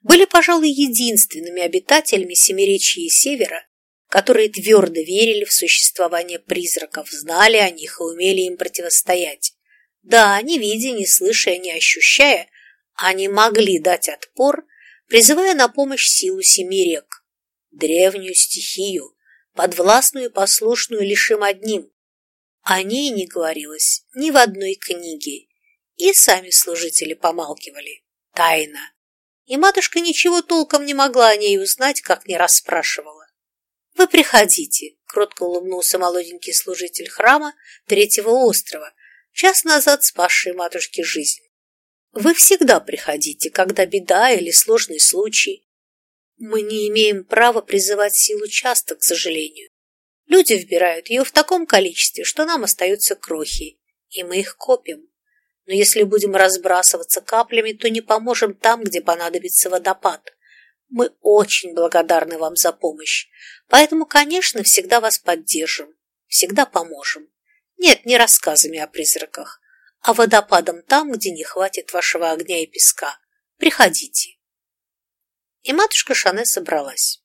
были, пожалуй, единственными обитателями Семиречья Севера, которые твердо верили в существование призраков, знали о них и умели им противостоять. Да, не видя, не слыша, не ощущая, они могли дать отпор, призывая на помощь силу семи рек, древнюю стихию, подвластную и послушную лишь им одним. О ней не говорилось ни в одной книге, и сами служители помалкивали. Тайна. И матушка ничего толком не могла о ней узнать, как не расспрашивала. «Вы приходите», — кротко улыбнулся молоденький служитель храма Третьего острова, час назад спасший матушке жизнь. «Вы всегда приходите, когда беда или сложный случай, мы не имеем права призывать силу часто, к сожалению. Люди вбирают ее в таком количестве, что нам остаются крохи, и мы их копим. Но если будем разбрасываться каплями, то не поможем там, где понадобится водопад. Мы очень благодарны вам за помощь, поэтому, конечно, всегда вас поддержим, всегда поможем. Нет, не рассказами о призраках, а водопадом там, где не хватит вашего огня и песка. Приходите и матушка Шане собралась.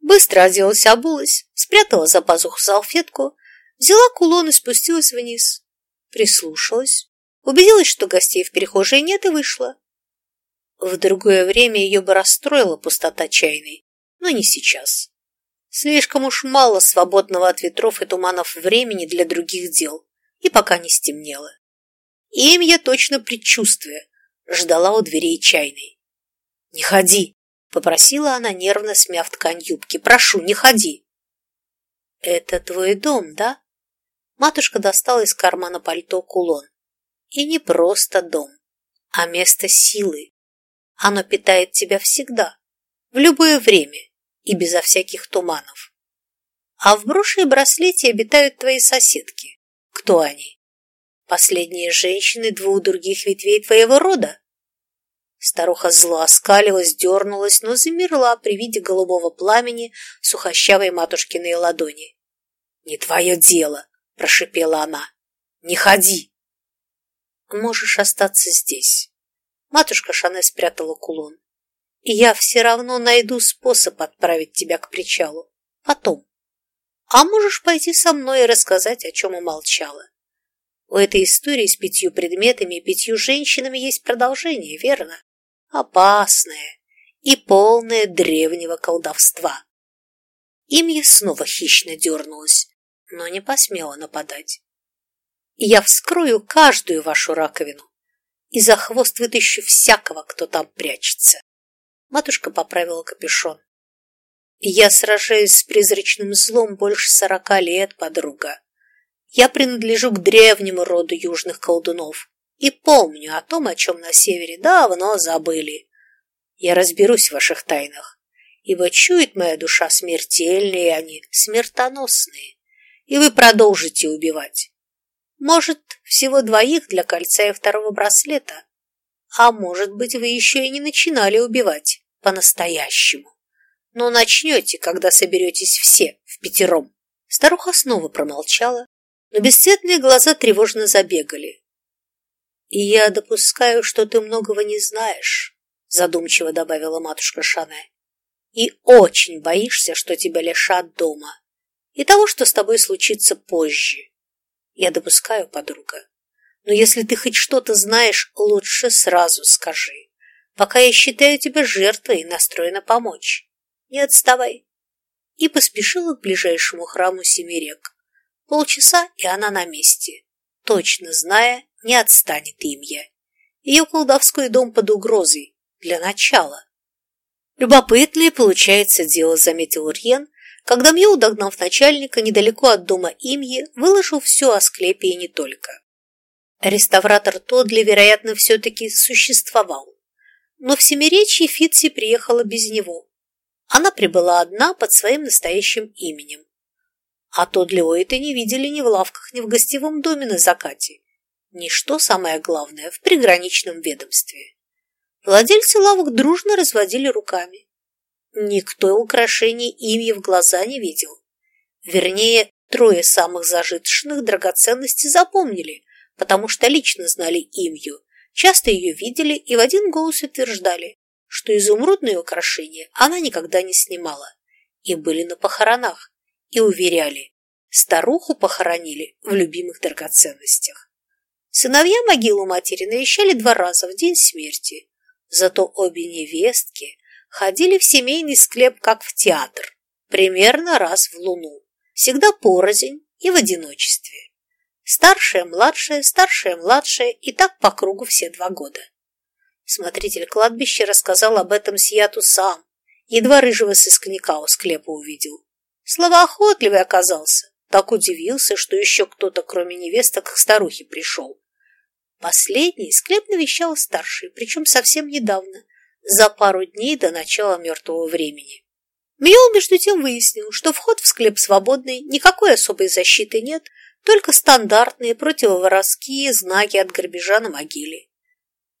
Быстро оделась, обулась, спрятала за пазуху салфетку, взяла кулон и спустилась вниз. Прислушалась, убедилась, что гостей в перехожей нет, и вышла. В другое время ее бы расстроила пустота чайной, но не сейчас. Слишком уж мало свободного от ветров и туманов времени для других дел, и пока не стемнело. Им я точно предчувствуя, ждала у дверей чайной. «Не ходи!» — попросила она, нервно смяв ткань юбки. «Прошу, не ходи!» «Это твой дом, да?» Матушка достала из кармана пальто кулон. «И не просто дом, а место силы. Оно питает тебя всегда, в любое время и безо всяких туманов. А в броши и браслете обитают твои соседки. Кто они? Последние женщины двух других ветвей твоего рода? Старуха зло оскалилась, дернулась, но замерла при виде голубого пламени сухощавой матушкиной ладони. «Не твое дело!» – прошипела она. «Не ходи!» «Можешь остаться здесь». Матушка Шане спрятала кулон. «И я все равно найду способ отправить тебя к причалу. Потом. А можешь пойти со мной и рассказать, о чем умолчала. У этой истории с пятью предметами и пятью женщинами есть продолжение, верно? Опасное и полное древнего колдовства. Имя снова хищно дернулось, но не посмела нападать. Я вскрою каждую вашу раковину и за хвост вытащу всякого, кто там прячется. Матушка поправила капюшон. Я сражаюсь с призрачным злом больше сорока лет, подруга. Я принадлежу к древнему роду южных колдунов и помню о том, о чем на севере давно забыли. Я разберусь в ваших тайнах, ибо чует моя душа смертельные они, смертоносные, и вы продолжите убивать. Может, всего двоих для кольца и второго браслета, а может быть, вы еще и не начинали убивать по-настоящему но начнете, когда соберетесь все в пятером. Старуха снова промолчала, но бесцветные глаза тревожно забегали. «И я допускаю, что ты многого не знаешь», задумчиво добавила матушка Шане. «И очень боишься, что тебя лишат дома и того, что с тобой случится позже. Я допускаю, подруга. Но если ты хоть что-то знаешь, лучше сразу скажи, пока я считаю тебя жертвой и настроена помочь не отставай!» И поспешила к ближайшему храму Семирек. Полчаса, и она на месте, точно зная, не отстанет имя. Ее колдовской дом под угрозой, для начала. Любопытное получается дело, заметил Урьен, когда Мью, догнав начальника недалеко от дома Имьи, выложил все о склепе и не только. Реставратор Тодли, вероятно, все-таки существовал. Но в Семиречье Фитси приехала без него, она прибыла одна под своим настоящим именем. А то для Уэйта не видели ни в лавках, ни в гостевом доме на закате. Ничто самое главное в приграничном ведомстве. Владельцы лавок дружно разводили руками. Никто украшений ими в глаза не видел. Вернее, трое самых зажиточных драгоценностей запомнили, потому что лично знали имью, часто ее видели и в один голос утверждали что изумрудные украшения она никогда не снимала, и были на похоронах, и уверяли, старуху похоронили в любимых драгоценностях. Сыновья могилу матери навещали два раза в день смерти, зато обе невестки ходили в семейный склеп как в театр, примерно раз в луну, всегда порознь и в одиночестве. Старшая, младшая, старшая, младшая и так по кругу все два года. Смотритель кладбища рассказал об этом Сияту сам, едва рыжего сыскника у склепа увидел. Словоохотливый оказался, так удивился, что еще кто-то, кроме невесток, к старухе пришел. Последний склеп навещал старший, причем совсем недавно, за пару дней до начала мертвого времени. Мьол между тем выяснил, что вход в склеп свободный, никакой особой защиты нет, только стандартные противоворовские знаки от грабежа на могиле.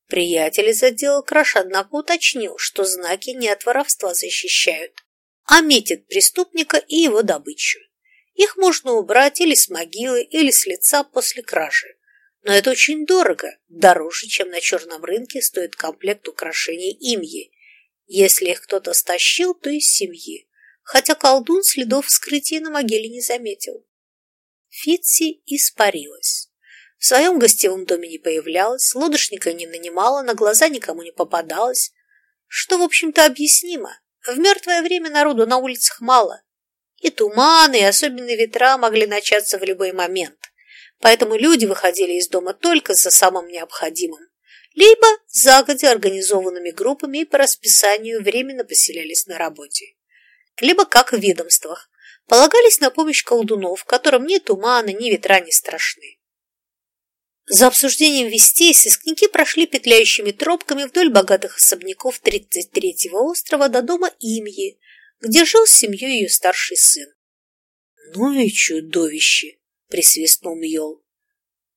Приятель из отдела краш, однако, уточнил, что знаки не от воровства защищают, а метят преступника и его добычу. Их можно убрать или с могилы, или с лица после кражи. Но это очень дорого, дороже, чем на черном рынке стоит комплект украшений имьи. Если их кто-то стащил, то из семьи, хотя колдун следов вскрытия на могиле не заметил. Фитси испарилась. В своем гостевом доме не появлялась, лодочника не нанимала, на глаза никому не попадалась, что, в общем-то, объяснимо. В мертвое время народу на улицах мало, и туманы, и особенно ветра могли начаться в любой момент. поэтому люди выходили из дома только за самым необходимым, либо загодя организованными группами и по расписанию временно поселялись на работе, либо, как в ведомствах, полагались на помощь колдунов, которым ни тумана, ни ветра не страшны. За обсуждением вестей сыскники прошли петляющими тропками вдоль богатых особняков 33-го острова до дома Имьи, где жил с семьей ее старший сын. «Ну и чудовище!» — присвистнул Мьол.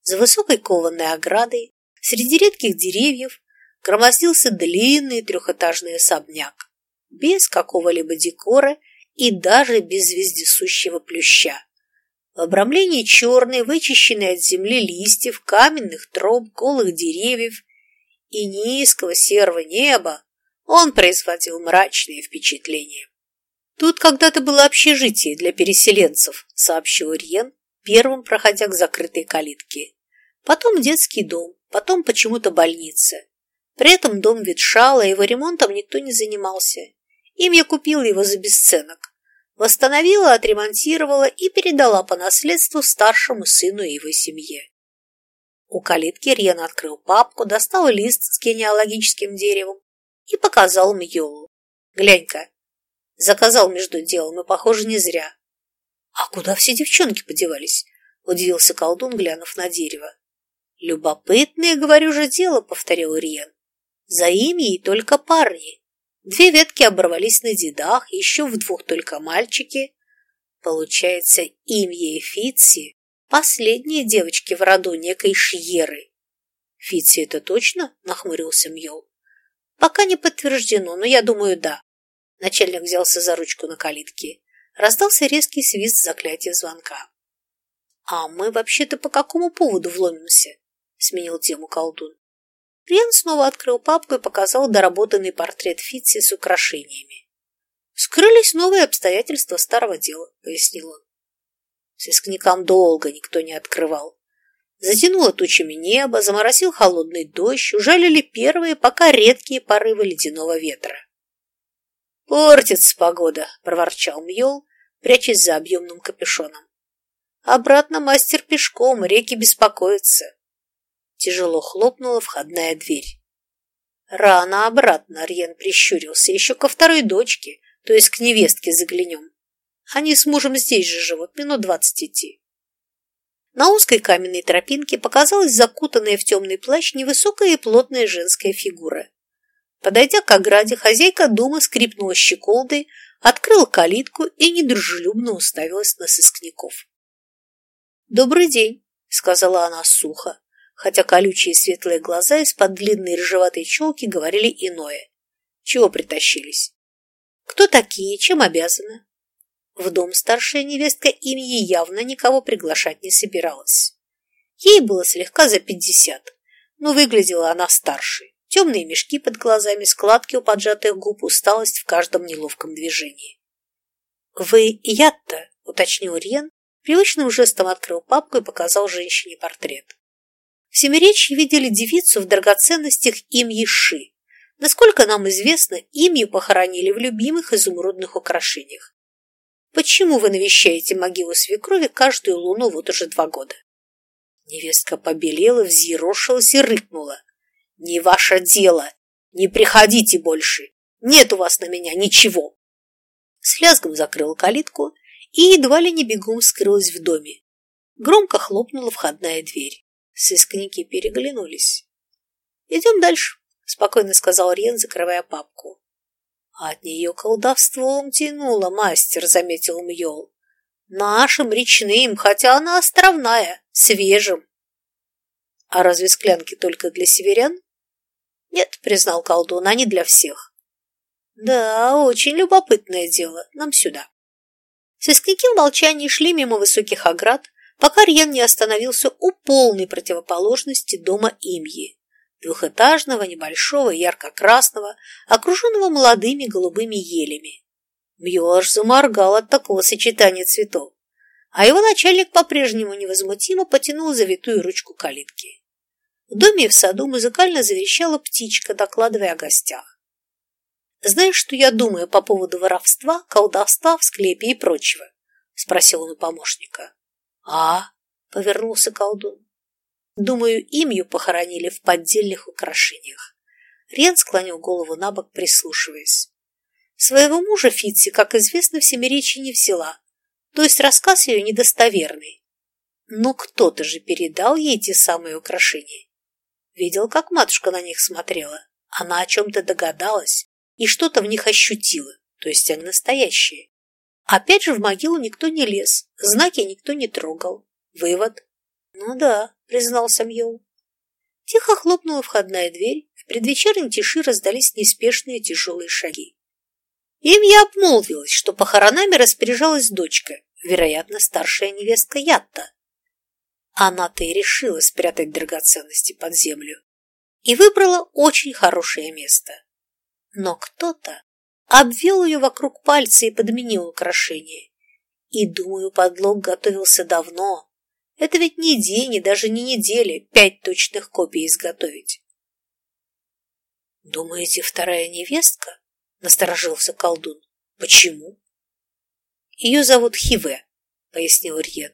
За высокой кованой оградой, среди редких деревьев, громоздился длинный трехэтажный особняк, без какого-либо декора и даже без вездесущего плюща. В обрамлении черной, вычищенной от земли листьев, каменных труб, голых деревьев и низкого серого неба он производил мрачные впечатления. «Тут когда-то было общежитие для переселенцев», — сообщил Риен, первым проходя к закрытой калитке. Потом детский дом, потом почему-то больница. При этом дом ветшал, а его ремонтом никто не занимался. Им я купила его за бесценок восстановила, отремонтировала и передала по наследству старшему сыну и его семье. У калитки Рен открыл папку, достал лист с генеалогическим деревом и показал Мьолу. «Глянь-ка, заказал между делом, и, похоже, не зря». «А куда все девчонки подевались?» – удивился колдун, глянув на дерево. «Любопытное, говорю же, дело», – повторил Риен. «За ими и только парни. Две ветки оборвались на дедах, еще в двух только мальчики. Получается, Имья и Фитси – последние девочки в роду некой Шьеры. «Фитси это точно?» – нахмурился Мьол. «Пока не подтверждено, но я думаю, да». Начальник взялся за ручку на калитке. Раздался резкий свист заклятия звонка. «А мы вообще-то по какому поводу вломимся?» – сменил тему колдун. Риан снова открыл папку и показал доработанный портрет Фитси с украшениями. «Скрылись новые обстоятельства старого дела», — пояснил он. Сыскникам долго никто не открывал. Затянуло тучами небо, заморосил холодный дождь, ужалили первые, пока редкие порывы ледяного ветра. «Портится погода», — проворчал Мьол, прячась за объемным капюшоном. «Обратно мастер пешком, реки беспокоятся». Тяжело хлопнула входная дверь. Рано обратно Арьен прищурился, еще ко второй дочке, то есть к невестке заглянем. Они с мужем здесь же живут, минут двадцать идти. На узкой каменной тропинке показалась закутанная в темный плащ невысокая и плотная женская фигура. Подойдя к ограде, хозяйка дома скрипнула щеколдой, открыла калитку и недружелюбно уставилась на сыскников. «Добрый день», — сказала она сухо, хотя колючие светлые глаза из-под длинной рыжеватой челки говорили иное. Чего притащились? Кто такие, чем обязаны? В дом старшая невестка имени явно никого приглашать не собиралась. Ей было слегка за пятьдесят, но выглядела она старше. Темные мешки под глазами, складки у поджатых губ, усталость в каждом неловком движении. «Вы Ятта?» — уточнил Рен, привычным жестом открыл папку и показал женщине портрет. В Семиречье видели девицу в драгоценностях имьи Ши. Насколько нам известно, имью похоронили в любимых изумрудных украшениях. Почему вы навещаете могилу свекрови каждую луну вот уже два года? Невестка побелела, взъерошилась и рыкнула. «Не ваше дело! Не приходите больше! Нет у вас на меня ничего!» С лязгом закрыла калитку и едва ли не бегом скрылась в доме. Громко хлопнула входная дверь. Сыскники переглянулись. «Идем дальше», — спокойно сказал Рен, закрывая папку. «От нее колдовством тянуло, мастер», — заметил Мьол. «Нашим речным, хотя она островная, свежим». «А разве склянки только для северян?» «Нет», — признал колдун, — «они для всех». «Да, очень любопытное дело. Нам сюда». Сыскники в молчании шли мимо высоких оград, пока Рьен не остановился у полной противоположности дома Имьи, двухэтажного, небольшого, ярко-красного, окруженного молодыми голубыми елями. Мьё аж заморгал от такого сочетания цветов, а его начальник по-прежнему невозмутимо потянул завитую ручку калитки. В доме и в саду музыкально заверещала птичка, докладывая о гостях. «Знаешь, что я думаю по поводу воровства, колдовства в склепе и прочего?» – спросил он у помощника. «А?» Повернулся колдун. Думаю, имью похоронили в поддельных украшениях. Рен склонил голову на бок, прислушиваясь. Своего мужа Фитси, как известно, в Семиречи не взяла, то есть рассказ ее недостоверный. Но кто-то же передал ей те самые украшения. Видел, как матушка на них смотрела. Она о чем-то догадалась и что-то в них ощутила, то есть они настоящие. Опять же в могилу никто не лез, знаки никто не трогал. Вывод. Ну да, признался Мьол. Тихо хлопнула входная дверь, в предвечерней тиши раздались неспешные тяжелые шаги. Им я обмолвилась, что похоронами распоряжалась дочка, вероятно, старшая невестка Ятта. Она-то и решила спрятать драгоценности под землю и выбрала очень хорошее место. Но кто-то обвел ее вокруг пальца и подменил украшение. И, думаю, подлог готовился давно. Это ведь не день и даже не недели пять точных копий изготовить. «Думаете, вторая невестка?» — насторожился колдун. «Почему?» «Ее зовут Хиве», — пояснил Рьен.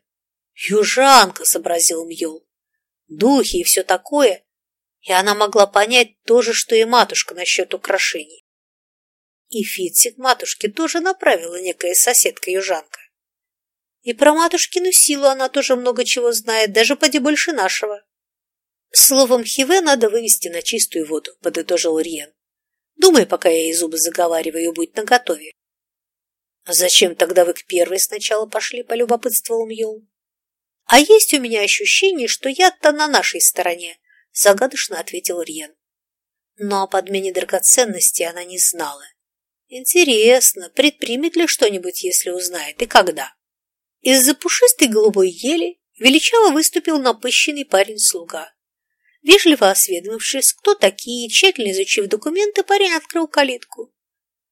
«Южанка», — сообразил Мьол. «Духи и все такое». И она могла понять то же, что и матушка насчет украшений. И Фитси к матушке тоже направила некая соседка-южанка. И про матушкину силу она тоже много чего знает, даже поди больше нашего. Словом, Хиве надо вывести на чистую воду, подытожил Риен. Думай, пока я ей зубы заговариваю, будь наготове. А зачем тогда вы к первой сначала пошли, полюбопытствовал Мьол. А есть у меня ощущение, что я-то на нашей стороне, загадочно ответил Риен. Но о подмене драгоценностей она не знала. Интересно, предпримет ли что-нибудь, если узнает, и когда? Из-за пушистой голубой ели величаво выступил напыщенный парень-слуга. Вежливо осведомившись, кто такие, тщательно изучив документы, парень открыл калитку.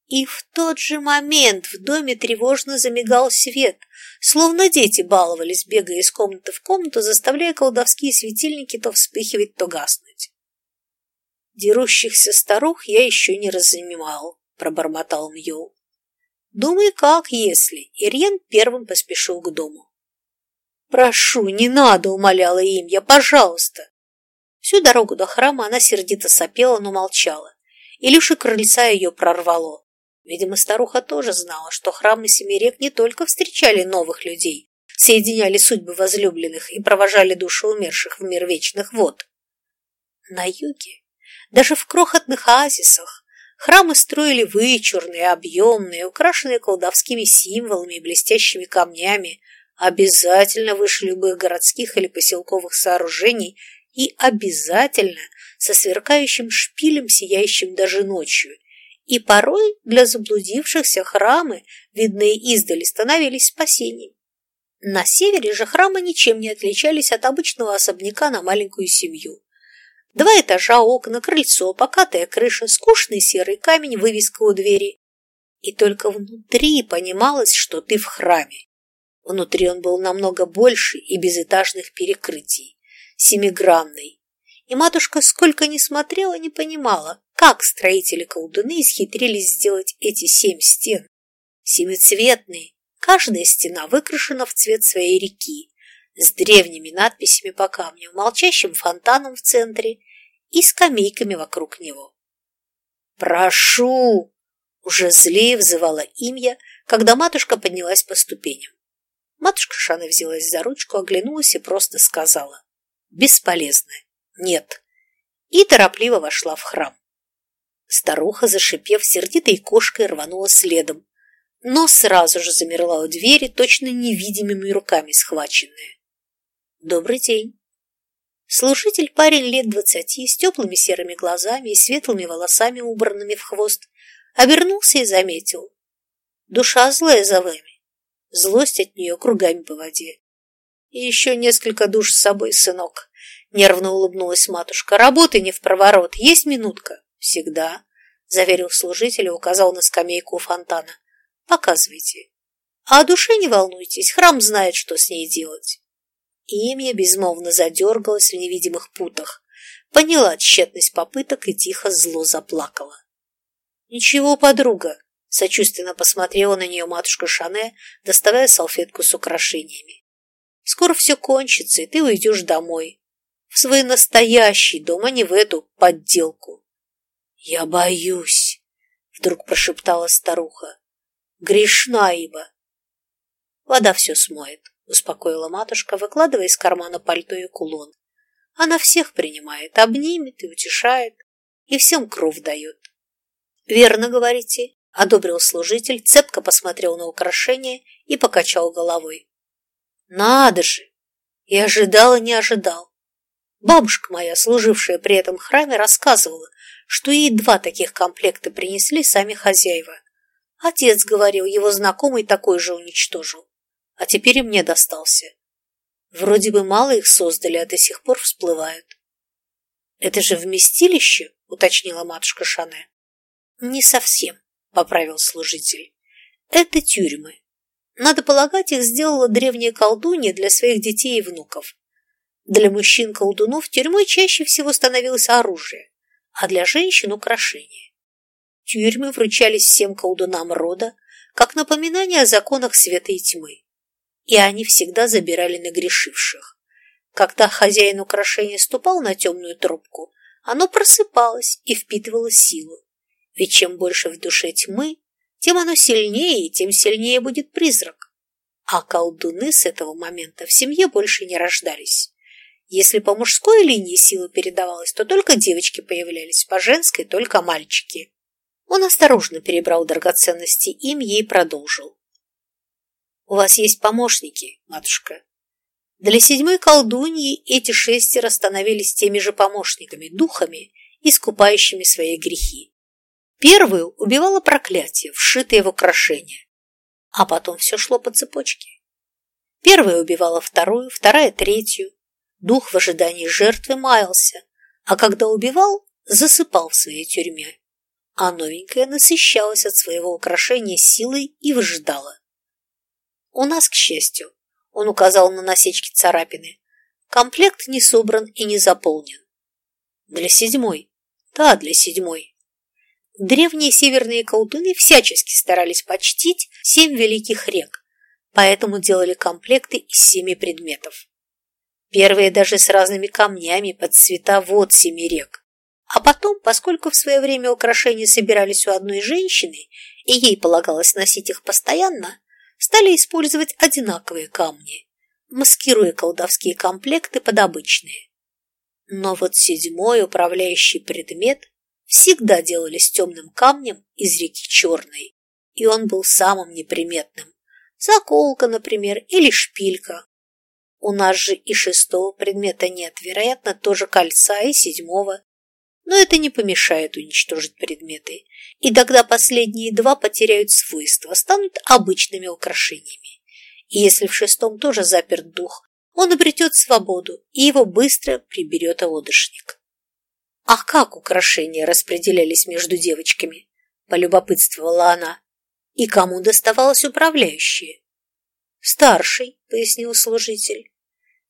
И в тот же момент в доме тревожно замигал свет, словно дети баловались, бегая из комнаты в комнату, заставляя колдовские светильники то вспыхивать, то гаснуть. Дерущихся старух я еще не разнимал, пробормотал Мьол. Думай, как если? Ирьен первым поспешил к дому. Прошу, не надо, умоляла им я, пожалуйста. Всю дорогу до храма она сердито сопела, но молчала. И лишь крыльца ее прорвало. Видимо, старуха тоже знала, что храмы Семирек не только встречали новых людей, соединяли судьбы возлюбленных и провожали души умерших в мир вечных вод. На юге, даже в крохотных оазисах, храмы строили вычурные, объемные, украшенные колдовскими символами и блестящими камнями, обязательно выше любых городских или поселковых сооружений и обязательно со сверкающим шпилем, сияющим даже ночью, и порой для заблудившихся храмы, видные издали, становились спасением. На севере же храмы ничем не отличались от обычного особняка на маленькую семью. Два этажа, окна, крыльцо, покатая крыша, скучный серый камень, вывеска у двери. И только внутри понималось, что ты в храме. Внутри он был намного больше и без этажных перекрытий, семигранный, и матушка сколько ни смотрела, не понимала, как строители-колдуны исхитрились сделать эти семь стен. Семицветные, каждая стена выкрашена в цвет своей реки, с древними надписями по камню, молчащим фонтаном в центре и скамейками вокруг него. «Прошу!» — уже злее взывала имя, когда матушка поднялась по ступеням. Матушка Шана взялась за ручку, оглянулась и просто сказала «Бесполезно. Нет». И торопливо вошла в храм. Старуха, зашипев сердитой кошкой, рванула следом, но сразу же замерла у двери, точно невидимыми руками схваченная. «Добрый день!» Служитель парень лет двадцати, с теплыми серыми глазами и светлыми волосами, убранными в хвост, обернулся и заметил. «Душа злая за вами. Злость от нее кругами по воде. И еще несколько душ с собой, сынок!» Нервно улыбнулась матушка. «Работы не в проворот. Есть минутка?» «Всегда», — заверил служитель и указал на скамейку у фонтана. «Показывайте. А о душе не волнуйтесь, храм знает, что с ней делать». Имя безмолвно задергалось в невидимых путах, поняла тщетность попыток и тихо зло заплакала. «Ничего, подруга», — сочувственно посмотрела на нее матушка Шане, доставая салфетку с украшениями. Скоро все кончится, и ты уйдешь домой. В свой настоящий дом, а не в эту подделку. Я боюсь, вдруг прошептала старуха. Грешна ибо. Вода все смоет, успокоила матушка, выкладывая из кармана пальто и кулон. Она всех принимает, обнимет и утешает, и всем кровь дает. Верно говорите, одобрил служитель, цепко посмотрел на украшение и покачал головой. Надо же! И ожидал, и не ожидал. Бабушка моя, служившая при этом храме, рассказывала, что ей два таких комплекта принесли сами хозяева. Отец говорил, его знакомый такой же уничтожил, а теперь и мне достался. Вроде бы мало их создали, а до сих пор всплывают. «Это же вместилище?» — уточнила матушка Шане. «Не совсем», — поправил служитель. «Это тюрьмы. Надо полагать, их сделала древняя колдунья для своих детей и внуков. Для мужчин-колдунов тюрьмой чаще всего становилось оружие, а для женщин – украшение. Тюрьмы вручались всем колдунам рода, как напоминание о законах света и тьмы, и они всегда забирали нагрешивших. Когда хозяин украшения ступал на темную трубку, оно просыпалось и впитывало силу, ведь чем больше в душе тьмы, тем оно сильнее, и тем сильнее будет призрак. А колдуны с этого момента в семье больше не рождались. Если по мужской линии сила передавалась, то только девочки появлялись, по женской только мальчики. Он осторожно перебрал драгоценности им ей продолжил. «У вас есть помощники, матушка?» Для седьмой колдуньи эти шестеро становились теми же помощниками, духами, искупающими свои грехи. Первую убивало проклятие, вшитое в украшение, а потом все шло по цепочке. Первая убивала вторую, вторая третью. Дух в ожидании жертвы маялся, а когда убивал, засыпал в своей тюрьме, а новенькая насыщалась от своего украшения силой и выжидала. У нас, к счастью, он указал на насечки царапины, комплект не собран и не заполнен. Для седьмой. Да, для седьмой. Древние северные колдуны всячески старались почтить семь великих рек, поэтому делали комплекты из семи предметов. Первые даже с разными камнями под цвета вод семи рек. А потом, поскольку в свое время украшения собирались у одной женщины, и ей полагалось носить их постоянно, стали использовать одинаковые камни, маскируя колдовские комплекты под обычные. Но вот седьмой управляющий предмет всегда делали с темным камнем из реки Черной, и он был самым неприметным. Заколка, например, или шпилька. У нас же и шестого предмета нет, вероятно, тоже кольца и седьмого. Но это не помешает уничтожить предметы, и тогда последние два потеряют свойства, станут обычными украшениями. И если в шестом тоже заперт дух, он обретет свободу, и его быстро приберет лодочник. «А как украшения распределялись между девочками?» – полюбопытствовала она. «И кому доставалось управляющее?» «Старший», – пояснил служитель.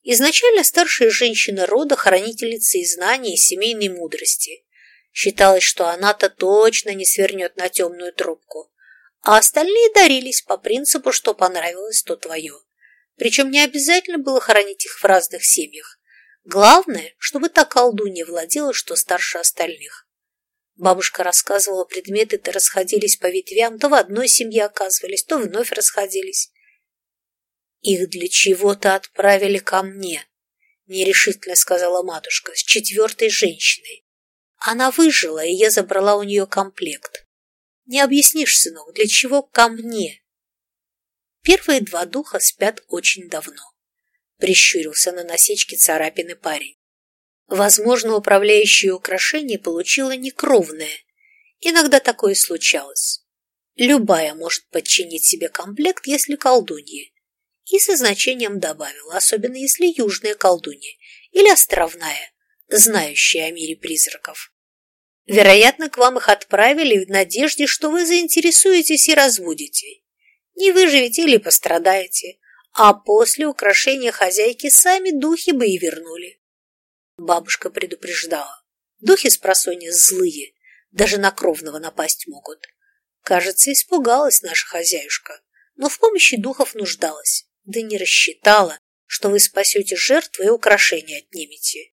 Изначально старшая женщина рода – хранительница и знаний, и семейной мудрости. Считалось, что она-то точно не свернет на темную трубку, а остальные дарились по принципу, что понравилось, то твое. Причем не обязательно было хоронить их в разных семьях. Главное, чтобы та колдунья владела, что старше остальных. Бабушка рассказывала, предметы-то расходились по ветвям, то в одной семье оказывались, то вновь расходились. Их для чего-то отправили ко мне, нерешительно сказала матушка, с четвертой женщиной. Она выжила, и я забрала у нее комплект. Не объяснишь, сынок, для чего ко мне? Первые два духа спят очень давно прищурился на насечке царапины парень. Возможно, управляющее украшение получило некровное. Иногда такое случалось. Любая может подчинить себе комплект, если колдунья. И со значением добавила, особенно если южная колдунья или островная, знающая о мире призраков. Вероятно, к вам их отправили в надежде, что вы заинтересуетесь и разбудите. Не выживете или пострадаете, а после украшения хозяйки сами духи бы и вернули. Бабушка предупреждала. Духи с просонья злые, даже на кровного напасть могут. Кажется, испугалась наша хозяюшка, но в помощи духов нуждалась, да не рассчитала, что вы спасете жертву и украшения отнимете.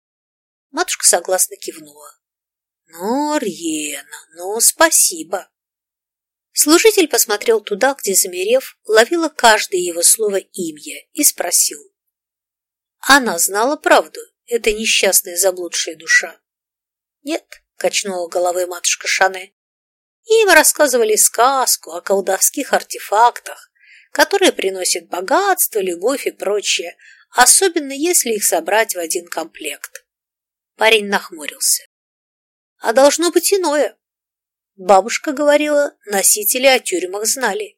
Матушка согласно кивнула. Ну, Рена, ну, спасибо. Служитель посмотрел туда, где, замерев, ловила каждое его слово имя и спросил. Она знала правду, эта несчастная заблудшая душа. Нет, качнула головой матушка Шане. Им рассказывали сказку о колдовских артефактах, которые приносят богатство, любовь и прочее, особенно если их собрать в один комплект. Парень нахмурился. А должно быть иное. Бабушка говорила, носители о тюрьмах знали.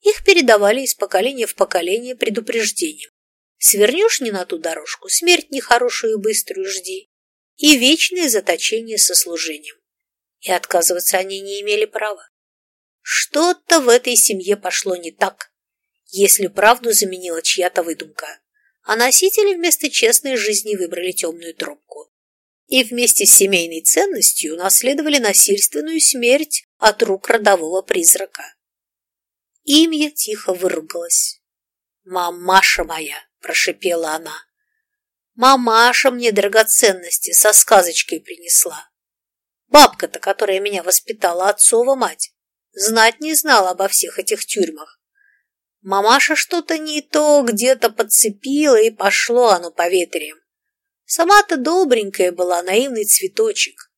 Их передавали из поколения в поколение предупреждением. Свернешь не на ту дорожку, смерть нехорошую и быструю жди, и вечное заточение со служением. И отказываться они не имели права. Что-то в этой семье пошло не так, если правду заменила чья-то выдумка, а носители вместо честной жизни выбрали темную трубку и вместе с семейной ценностью наследовали насильственную смерть от рук родового призрака. Имя тихо выругалась. «Мамаша моя!» – прошипела она. «Мамаша мне драгоценности со сказочкой принесла. Бабка-то, которая меня воспитала, отцова мать, знать не знала обо всех этих тюрьмах. Мамаша что-то не то где-то подцепила, и пошло оно по ветрям. Сама-то добренькая была, наивный цветочек.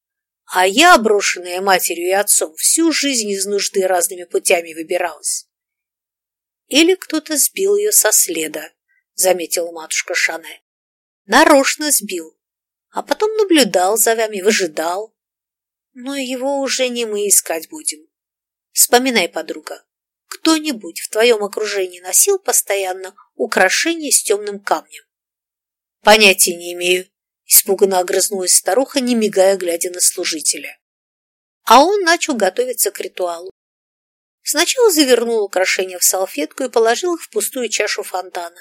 А я, брошенная матерью и отцом, всю жизнь из нужды разными путями выбиралась. Или кто-то сбил ее со следа, заметила матушка Шане. Нарочно сбил, а потом наблюдал за вами, выжидал. Но его уже не мы искать будем. Вспоминай, подруга, кто-нибудь в твоем окружении носил постоянно украшение с темным камнем? Понятия не имею, испуганно огрызнулась старуха, не мигая, глядя на служителя. А он начал готовиться к ритуалу. Сначала завернул украшения в салфетку и положил их в пустую чашу фонтана.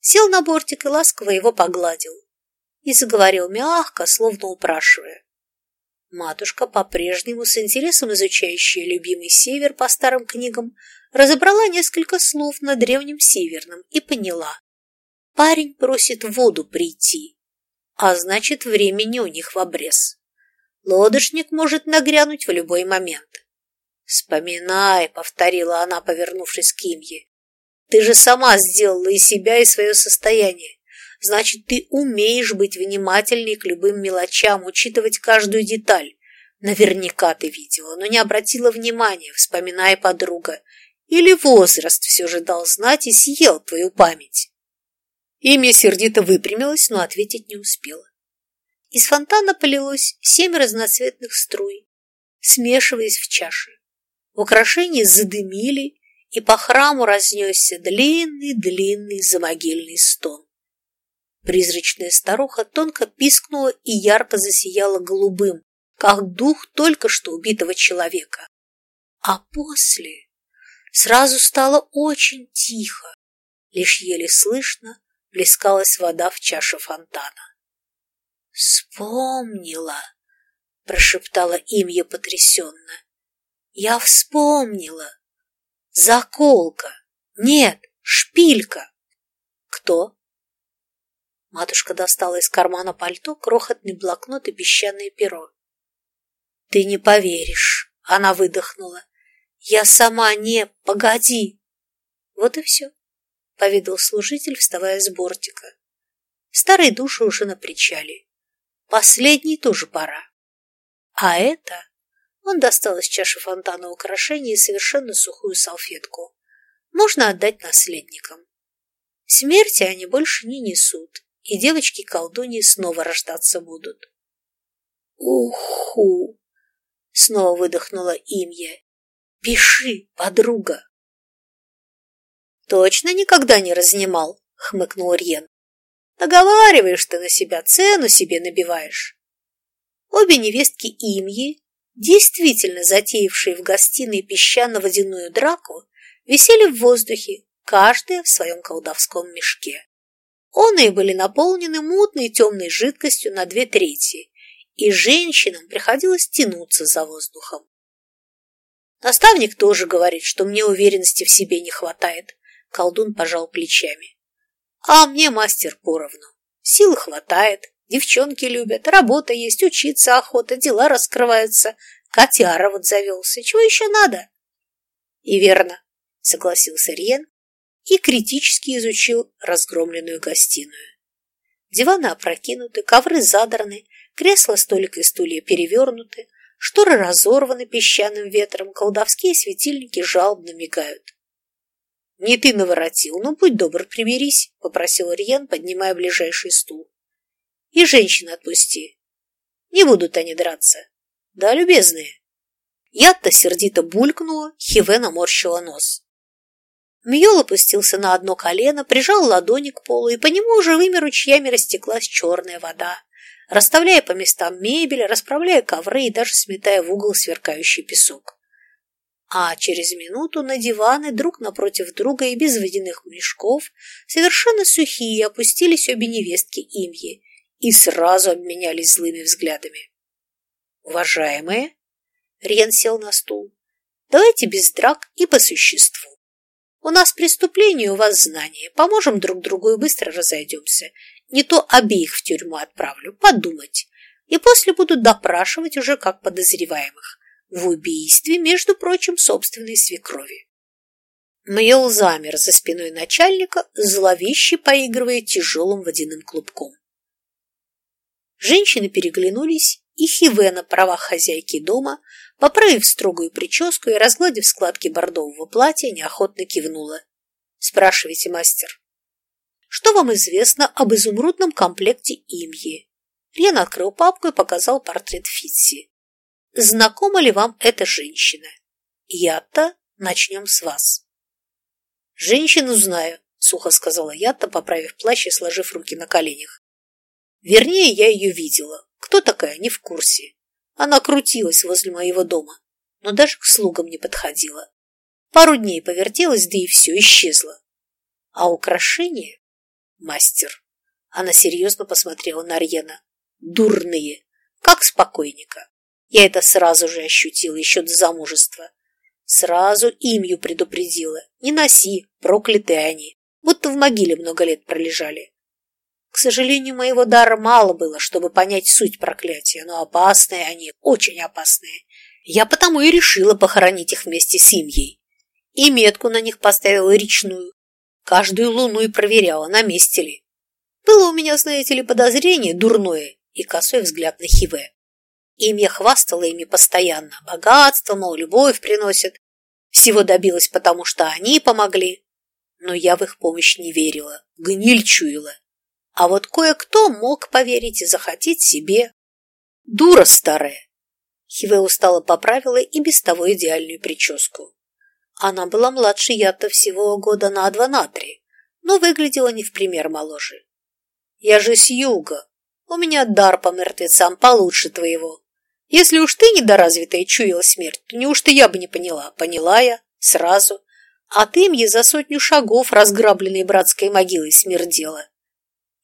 Сел на бортик и ласково его погладил. И заговорил мягко, словно упрашивая. Матушка, по-прежнему с интересом изучающая любимый север по старым книгам, разобрала несколько слов на древнем северном и поняла. Парень просит воду прийти, а значит, времени у них в обрез. Лодочник может нагрянуть в любой момент. «Вспоминай», — повторила она, повернувшись к Имье. «Ты же сама сделала и себя, и свое состояние. Значит, ты умеешь быть внимательней к любым мелочам, учитывать каждую деталь. Наверняка ты видела, но не обратила внимания, вспоминая подруга. Или возраст все же дал знать и съел твою память. Имя сердито выпрямилась, но ответить не успела. Из фонтана полилось семь разноцветных струй, смешиваясь в чаше. Украшения задымили, и по храму разнесся длинный-длинный замогильный стон. Призрачная старуха тонко пискнула и ярко засияла голубым, как дух только что убитого человека. А после сразу стало очень тихо, лишь еле слышно плескалась вода в чаше фонтана. «Вспомнила!» — прошептала имя потрясенно. «Я вспомнила! Заколка! Нет, шпилька!» «Кто?» Матушка достала из кармана пальто крохотный блокнот и песчаное перо. «Ты не поверишь!» — она выдохнула. «Я сама не... Погоди!» Вот и все поведал служитель, вставая с бортика. Старые души уже на причале. Последний тоже пора. А это... Он достал из чаши фонтана украшение и совершенно сухую салфетку. Можно отдать наследникам. Смерти они больше не несут, и девочки-колдуньи снова рождаться будут. «Уху!» — снова выдохнула Имья. «Пиши, подруга!» «Точно никогда не разнимал?» — хмыкнул Рьен. «Наговариваешь ты на себя, цену себе набиваешь». Обе невестки Имьи, действительно затеявшие в гостиной песчано-водяную драку, висели в воздухе, каждая в своем колдовском мешке. Оные были наполнены мутной темной жидкостью на две трети, и женщинам приходилось тянуться за воздухом. Наставник тоже говорит, что мне уверенности в себе не хватает, Колдун пожал плечами. А мне мастер поровну. Сил хватает, девчонки любят, работа есть, учиться охота, дела раскрываются. Котяра вот завелся. Чего еще надо? И верно, согласился Риен и критически изучил разгромленную гостиную. Диваны опрокинуты, ковры задраны, кресла, столик и стулья перевернуты, шторы разорваны песчаным ветром, колдовские светильники жалобно мигают. «Не ты наворотил, ну будь добр, примирись», — попросил Риен, поднимая ближайший стул. «И женщин отпусти. Не будут они драться. Да, любезные». Я-то сердито булькнула, Хиве наморщила нос. Мьол опустился на одно колено, прижал ладони к полу, и по нему живыми ручьями растеклась черная вода, расставляя по местам мебель, расправляя ковры и даже сметая в угол сверкающий песок. А через минуту на диваны друг напротив друга и без водяных мешков, совершенно сухие, опустились обе невестки Имьи и сразу обменялись злыми взглядами. «Уважаемые!» — Рен сел на стул. «Давайте без драк и по существу. У нас преступление, у вас знания. Поможем друг другу и быстро разойдемся. Не то обеих в тюрьму отправлю, подумать. И после буду допрашивать уже как подозреваемых. В убийстве, между прочим, собственной свекрови. Мьел замер за спиной начальника, зловеще поигрывая тяжелым водяным клубком. Женщины переглянулись, и Хиве на правах хозяйки дома Поправив строгую прическу и разгладив складки бордового платья, неохотно кивнула. «Спрашивайте, мастер». «Что вам известно об изумрудном комплекте имьи?» Рен открыл папку и показал портрет Фитси. «Знакома ли вам эта женщина?» «Я-то начнем с вас». «Женщину знаю», — сухо сказала я-то, поправив плащ и сложив руки на коленях. «Вернее, я ее видела. Кто такая, не в курсе. Она крутилась возле моего дома, но даже к слугам не подходила. Пару дней повертелась, да и все исчезло. А украшения? Мастер. Она серьезно посмотрела на Арьена. Дурные, как спокойника. Я это сразу же ощутила, еще до замужества. Сразу имью предупредила. Не носи, проклятые они. Будто в могиле много лет пролежали. К сожалению, моего дара мало было, чтобы понять суть проклятия, но опасные они, очень опасные. Я потому и решила похоронить их вместе с семьей. И метку на них поставила речную. Каждую луну и проверяла, на месте ли. Было у меня, знаете ли, подозрение дурное и косой взгляд на Хиве. Имя хвастала ими постоянно. Богатство, мол, любовь приносит. Всего добилась, потому что они помогли. Но я в их помощь не верила, гниль чуяла. А вот кое-кто мог поверить и захотеть себе. Дура старая! Хиве устало поправила и без того идеальную прическу. Она была младше я-то всего года на два на три, но выглядела не в пример моложе. Я же с юга. У меня дар по мертвецам получше твоего. Если уж ты недоразвитая чуяла смерть, то неужто я бы не поняла? Поняла я. Сразу. А ты мне за сотню шагов разграбленной братской могилой смердела.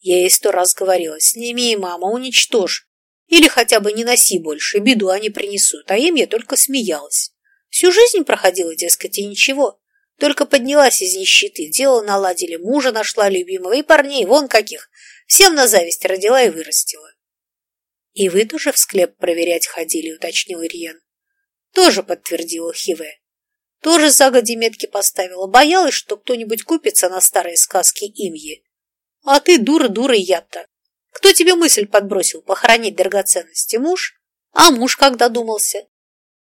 Я ей сто раз говорила, сними, мама, уничтожь. Или хотя бы не носи больше, беду они принесут. А им я только смеялась. Всю жизнь проходила, дескать, и ничего. Только поднялась из нищеты, дело наладили, мужа нашла любимого и парней, вон каких. Всем на зависть родила и вырастила. И вы тоже в склеп проверять ходили, уточнил Ирьен. Тоже подтвердила Хиве. Тоже загоди метки поставила. Боялась, что кто-нибудь купится на старые сказки Имьи. А ты дура, дура я-то. Кто тебе мысль подбросил похоронить драгоценности? Муж? А муж как додумался?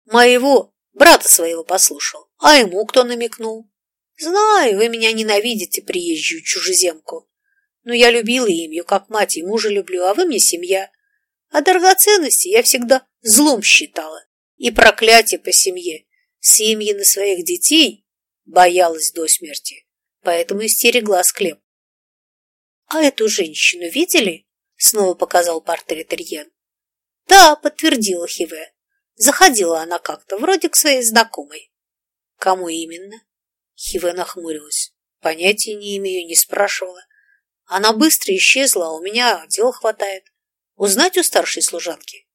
Моего, брата своего послушал. А ему кто намекнул? Знаю, вы меня ненавидите, приезжую чужеземку. Но я любила имью, как мать и мужа люблю, а вы мне семья. А драгоценности я всегда злом считала. И проклятие по семье. Семьи на своих детей боялась до смерти. Поэтому и стерегла склеп. «А эту женщину видели?» — снова показал портрет Риен. «Да», — подтвердила Хиве. Заходила она как-то, вроде к своей знакомой. «Кому именно?» Хиве нахмурилась. «Понятия не имею, не спрашивала. Она быстро исчезла, а у меня дел хватает. Узнать у старшей служанки?»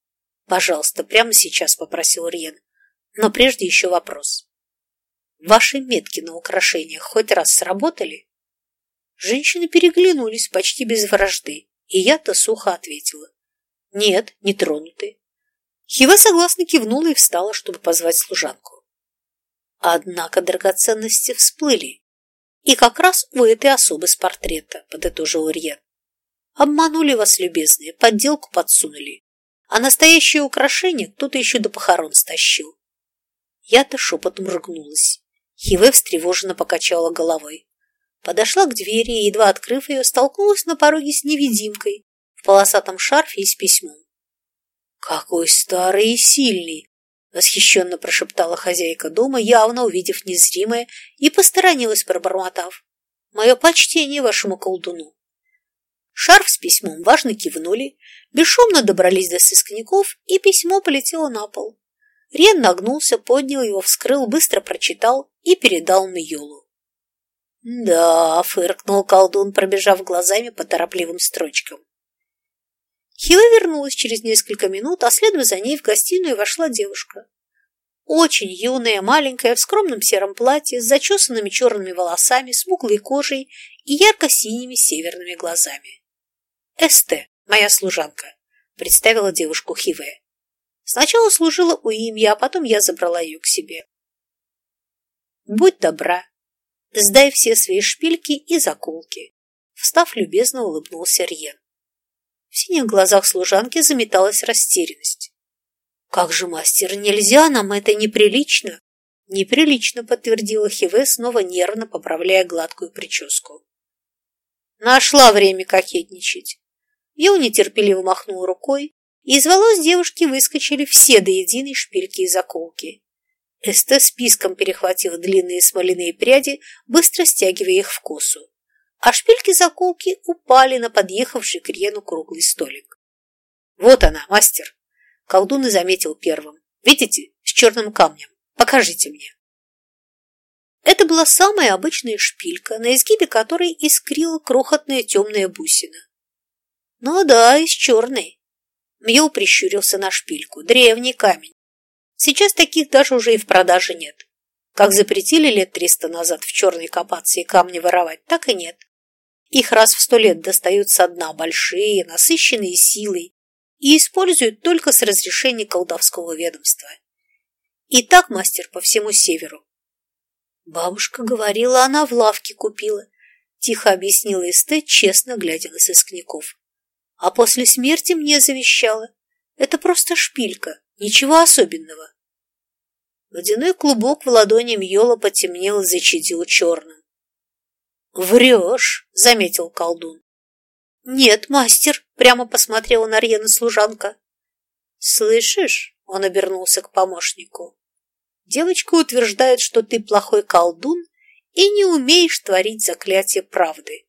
«Пожалуйста, прямо сейчас», — попросил Риен. «Но прежде еще вопрос. Ваши метки на украшениях хоть раз сработали?» Женщины переглянулись почти без вражды, и я-то сухо ответила. Нет, не тронуты. Хива согласно кивнула и встала, чтобы позвать служанку. Однако драгоценности всплыли. И как раз у этой особы с портрета, подытожил Ирьен. Обманули вас, любезные, подделку подсунули. А настоящее украшение кто-то еще до похорон стащил. Я-то шепотом рыгнулась. Хиве встревоженно покачала головой. Подошла к двери и, едва открыв ее, столкнулась на пороге с невидимкой в полосатом шарфе и с письмом. «Какой старый и сильный!» — восхищенно прошептала хозяйка дома, явно увидев незримое, и посторонилась, пробормотав. «Мое почтение вашему колдуну!» Шарф с письмом важно кивнули, бесшумно добрались до сыскников, и письмо полетело на пол. Рен нагнулся, поднял его, вскрыл, быстро прочитал и передал Миолу. «Да», — фыркнул колдун, пробежав глазами по торопливым строчкам. Хива вернулась через несколько минут, а следом за ней в гостиную вошла девушка. Очень юная, маленькая, в скромном сером платье, с зачесанными черными волосами, смуглой кожей и ярко-синими северными глазами. Эсте, моя служанка, представила девушку Хиве. Сначала служила у имьи, а потом я забрала ее к себе. Будь добра, сдай все свои шпильки и заколки. Встав, любезно улыбнулся Рьен. В синих глазах служанки заметалась растерянность. «Как же, мастер, нельзя, нам это неприлично!» «Неприлично», — подтвердила Хиве, снова нервно поправляя гладкую прическу. «Нашла время кокетничать. Я нетерпеливо махнул рукой, и из волос девушки выскочили все до единой шпильки и заколки. Эсте списком перехватила длинные смоляные пряди, быстро стягивая их в косу. А шпильки-заколки упали на подъехавший к Рену круглый столик. «Вот она, мастер!» Колдун и заметил первым. «Видите, с черным камнем. Покажите мне». Это была самая обычная шпилька, на изгибе которой искрила крохотная темная бусина. Ну да, из черной. Мью прищурился на шпильку. Древний камень. Сейчас таких даже уже и в продаже нет. Как запретили лет триста назад в черной копаться и камни воровать, так и нет. Их раз в сто лет достают со дна большие, насыщенные силой и используют только с разрешения колдовского ведомства. И так мастер по всему северу. Бабушка говорила, она в лавке купила, тихо объяснила Эсте, честно глядя на сыскников а после смерти мне завещала. Это просто шпилька, ничего особенного. Водяной клубок в ладони Мьола потемнел и зачадил черным. «Врешь», — заметил колдун. «Нет, мастер», — прямо посмотрела на Рьена служанка. «Слышишь?» — он обернулся к помощнику. «Девочка утверждает, что ты плохой колдун и не умеешь творить заклятие правды.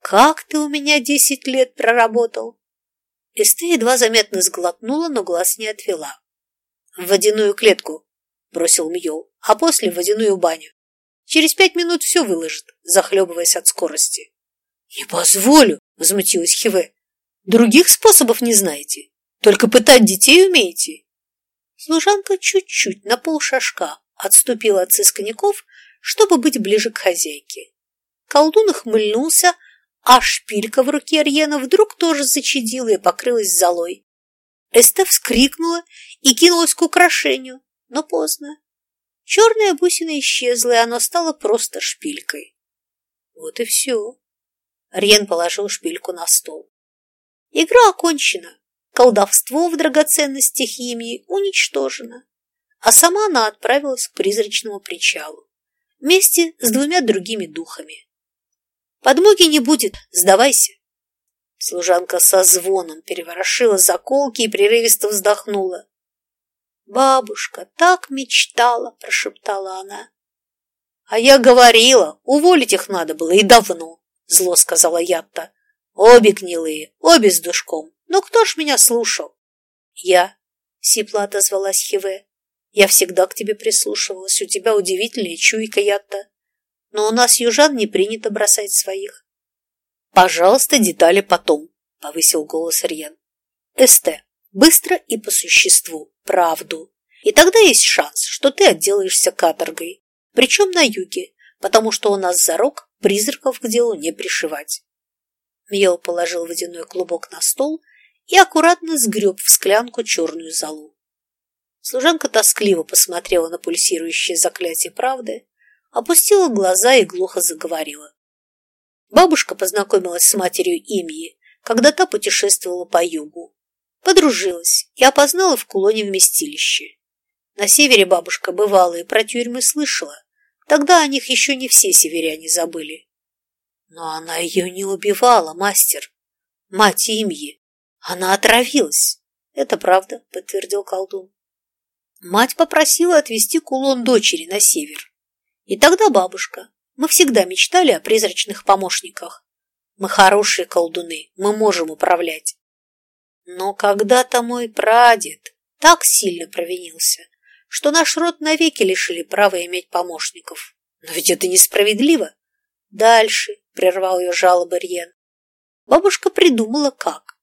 «Как ты у меня десять лет проработал?» Эсте едва заметно сглотнула, но глаз не отвела. «В водяную клетку», — бросил Мьол, «а после в водяную баню. Через пять минут все выложит, захлебываясь от скорости». «Не позволю», — возмутилась Хиве. «Других способов не знаете? Только пытать детей умеете?» Служанка чуть-чуть, на полшажка, отступила от сыскников, чтобы быть ближе к хозяйке. Колдун ухмыльнулся, а шпилька в руке Арьена вдруг тоже зачадила и покрылась золой. Эста вскрикнула и кинулась к украшению, но поздно. Черная бусина исчезла, и оно стало просто шпилькой. Вот и все. Рен положил шпильку на стол. Игра окончена. Колдовство в драгоценности химии уничтожено. А сама она отправилась к призрачному причалу вместе с двумя другими духами. Подмоги не будет, сдавайся. Служанка со звоном переворошила заколки и прерывисто вздохнула. «Бабушка так мечтала!» – прошептала она. «А я говорила, уволить их надо было и давно!» – зло сказала Ятта. «Обе гнилые, обе с душком. Но кто ж меня слушал?» «Я», – сипло отозвалась Хиве. «Я всегда к тебе прислушивалась. У тебя удивительная чуйка, Ятта но у нас южан не принято бросать своих. Пожалуйста, детали потом, повысил голос Рьен. Эсте, быстро и по существу, правду. И тогда есть шанс, что ты отделаешься каторгой, причем на юге, потому что у нас зарок призраков к делу не пришивать. Мьел положил водяной клубок на стол и аккуратно сгреб в склянку черную золу. Служанка тоскливо посмотрела на пульсирующее заклятие правды, опустила глаза и глухо заговорила. Бабушка познакомилась с матерью Имьи, когда та путешествовала по югу. Подружилась и опознала в кулоне вместилище. На севере бабушка бывала и про тюрьмы слышала. Тогда о них еще не все северяне забыли. Но она ее не убивала, мастер. Мать Имьи. Она отравилась. Это правда, подтвердил колдун. Мать попросила отвезти кулон дочери на север. И тогда бабушка. Мы всегда мечтали о призрачных помощниках. Мы хорошие колдуны, мы можем управлять. Но когда-то мой прадед так сильно провинился, что наш род навеки лишили права иметь помощников. Но ведь это несправедливо. Дальше, прервал ее жалобы Рьен. Бабушка придумала как.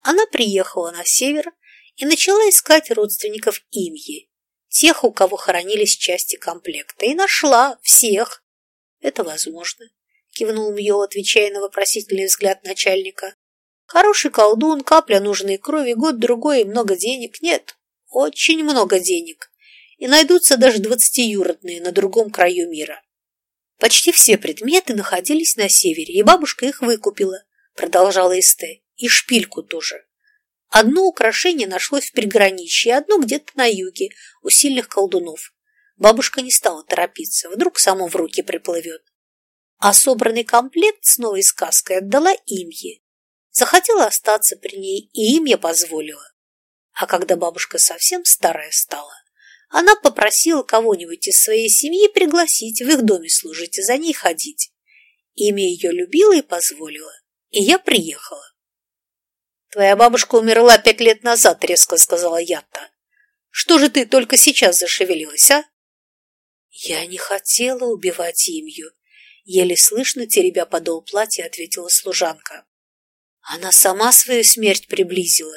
Она приехала на север и начала искать родственников Имьи, тех, у кого хоронились части комплекта, и нашла всех. Это возможно, кивнул Мьё, отвечая на вопросительный взгляд начальника. Хороший колдун, капля нужной крови, год-другой и много денег. Нет, очень много денег. И найдутся даже двадцатиюродные на другом краю мира. Почти все предметы находились на севере, и бабушка их выкупила, продолжала Эсте, и шпильку тоже. Одно украшение нашлось в приграничье, одно где-то на юге, у сильных колдунов. Бабушка не стала торопиться, вдруг само в руки приплывет. А собранный комплект с новой сказкой отдала Имье. Захотела остаться при ней, и Имья позволила. А когда бабушка совсем старая стала, она попросила кого-нибудь из своей семьи пригласить в их доме служить и за ней ходить. Имя ее любила и позволила, и я приехала. «Твоя бабушка умерла пять лет назад», — резко сказала Ятта. «Что же ты только сейчас зашевелилась, а?» «Я не хотела убивать Имью», — еле слышно, теребя подол платья, ответила служанка. «Она сама свою смерть приблизила.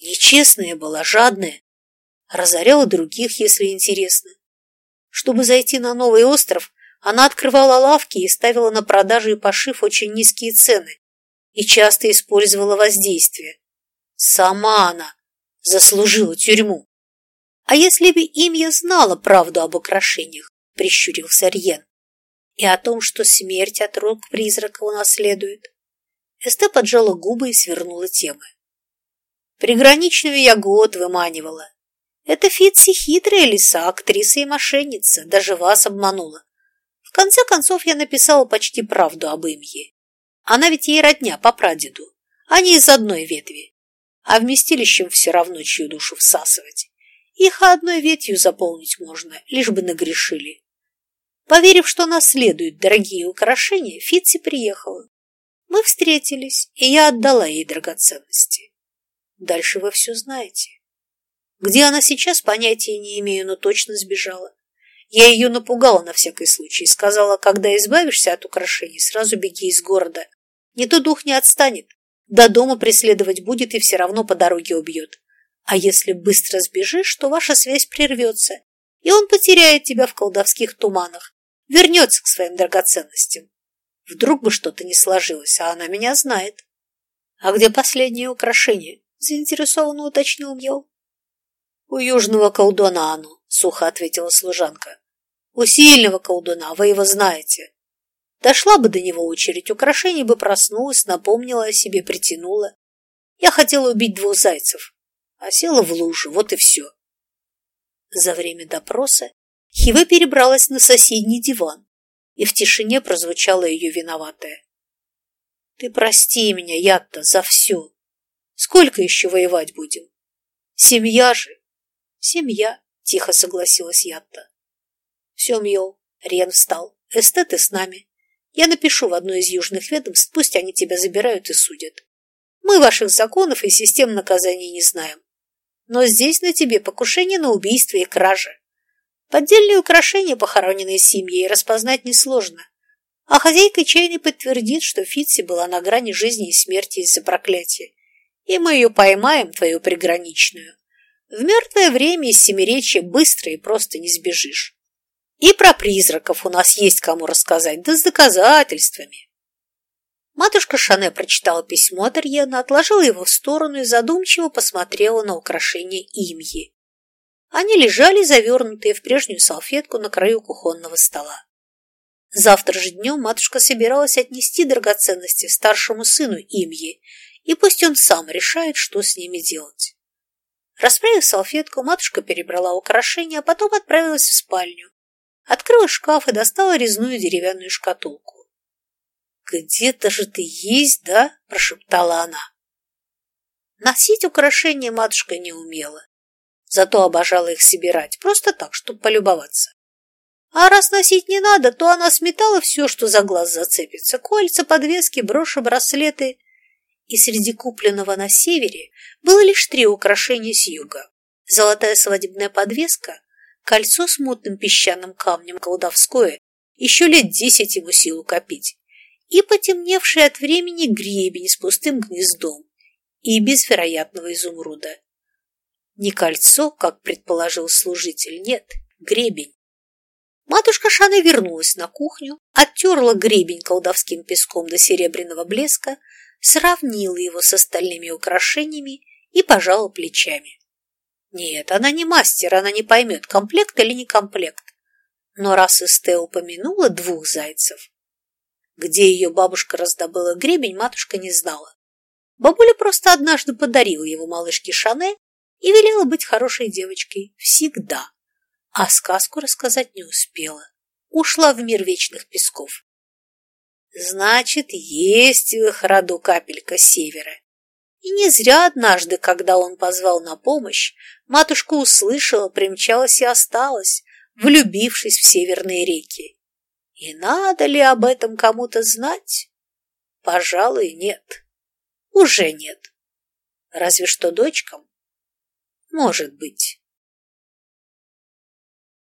Нечестная была, жадная. Разоряла других, если интересно. Чтобы зайти на новый остров, она открывала лавки и ставила на продажу и пошив очень низкие цены и часто использовала воздействие. Сама она заслужила тюрьму. А если бы Имья знала правду об украшениях, прищурился Рьен, и о том, что смерть от рук призрака унаследует? Эсте поджала губы и свернула темы. Приграничную я год выманивала. Это Фитси хитрая лиса, актриса и мошенница, даже вас обманула. В конце концов, я написала почти правду об Имье. Она ведь ей родня по прадеду. Они из одной ветви. А вместилищем все равно чью душу всасывать. Их одной ветью заполнить можно, лишь бы нагрешили. Поверив, что наследует дорогие украшения, Фитси приехала. Мы встретились, и я отдала ей драгоценности. Дальше вы все знаете. Где она сейчас, понятия не имею, но точно сбежала. Я ее напугала на всякий случай, сказала, когда избавишься от украшений, сразу беги из города. Не то дух не отстанет. До дома преследовать будет и все равно по дороге убьет. А если быстро сбежишь, то ваша связь прервется, и он потеряет тебя в колдовских туманах, вернется к своим драгоценностям. Вдруг бы что-то не сложилось, а она меня знает. А где последнее украшение? Заинтересованно уточнил Мьел. У южного колдуна оно, сухо ответила служанка. У сильного колдуна, вы его знаете. Дошла бы до него очередь, украшение бы проснулось, напомнила о себе, притянула. Я хотела убить двух зайцев, а села в лужу, вот и все. За время допроса Хиве перебралась на соседний диван, и в тишине прозвучало ее виноватое. «Ты прости меня, Ятта, за все. Сколько еще воевать будем? Семья же!» «Семья», — тихо согласилась Ятта. «Все, Мьол», — Рен встал, — «эстеты с нами. Я напишу в одно из южных ведомств, пусть они тебя забирают и судят. Мы ваших законов и систем наказаний не знаем. Но здесь на тебе покушение на убийство и кража. Поддельные украшения, похороненные семьей, распознать несложно. А хозяйка чайной подтвердит, что Фитси была на грани жизни и смерти из-за проклятия. И мы ее поймаем, твою приграничную. В мертвое время из семиречья быстро и просто не сбежишь. И про призраков у нас есть кому рассказать, да с доказательствами. Матушка Шане прочитала письмо от Арьена, отложила его в сторону и задумчиво посмотрела на украшения имьи. Они лежали, завернутые в прежнюю салфетку на краю кухонного стола. Завтра же днем матушка собиралась отнести драгоценности старшему сыну Имьи, и пусть он сам решает, что с ними делать. Расправив салфетку, матушка перебрала украшения, а потом отправилась в спальню, открыла шкаф и достала резную деревянную шкатулку. «Где-то же ты есть, да?» – прошептала она. Носить украшения матушка не умела, зато обожала их собирать, просто так, чтобы полюбоваться. А раз носить не надо, то она сметала все, что за глаз зацепится. Кольца, подвески, броши, браслеты. И среди купленного на севере было лишь три украшения с юга. Золотая свадебная подвеска, кольцо с мутным песчаным камнем колдовское, еще лет десять ему силу копить, и потемневший от времени гребень с пустым гнездом и без вероятного изумруда. Не кольцо, как предположил служитель, нет, гребень. Матушка Шаны вернулась на кухню, оттерла гребень колдовским песком до серебряного блеска, сравнила его с остальными украшениями и пожала плечами. Нет, она не мастер, она не поймет, комплект или не комплект. Но раз Эсте упомянула двух зайцев, где ее бабушка раздобыла гребень, матушка не знала. Бабуля просто однажды подарила его малышке Шане и велела быть хорошей девочкой всегда а сказку рассказать не успела. Ушла в мир вечных песков. Значит, есть в их роду капелька севера. И не зря однажды, когда он позвал на помощь, матушка услышала, примчалась и осталась, влюбившись в северные реки. И надо ли об этом кому-то знать? Пожалуй, нет. Уже нет. Разве что дочкам? Может быть.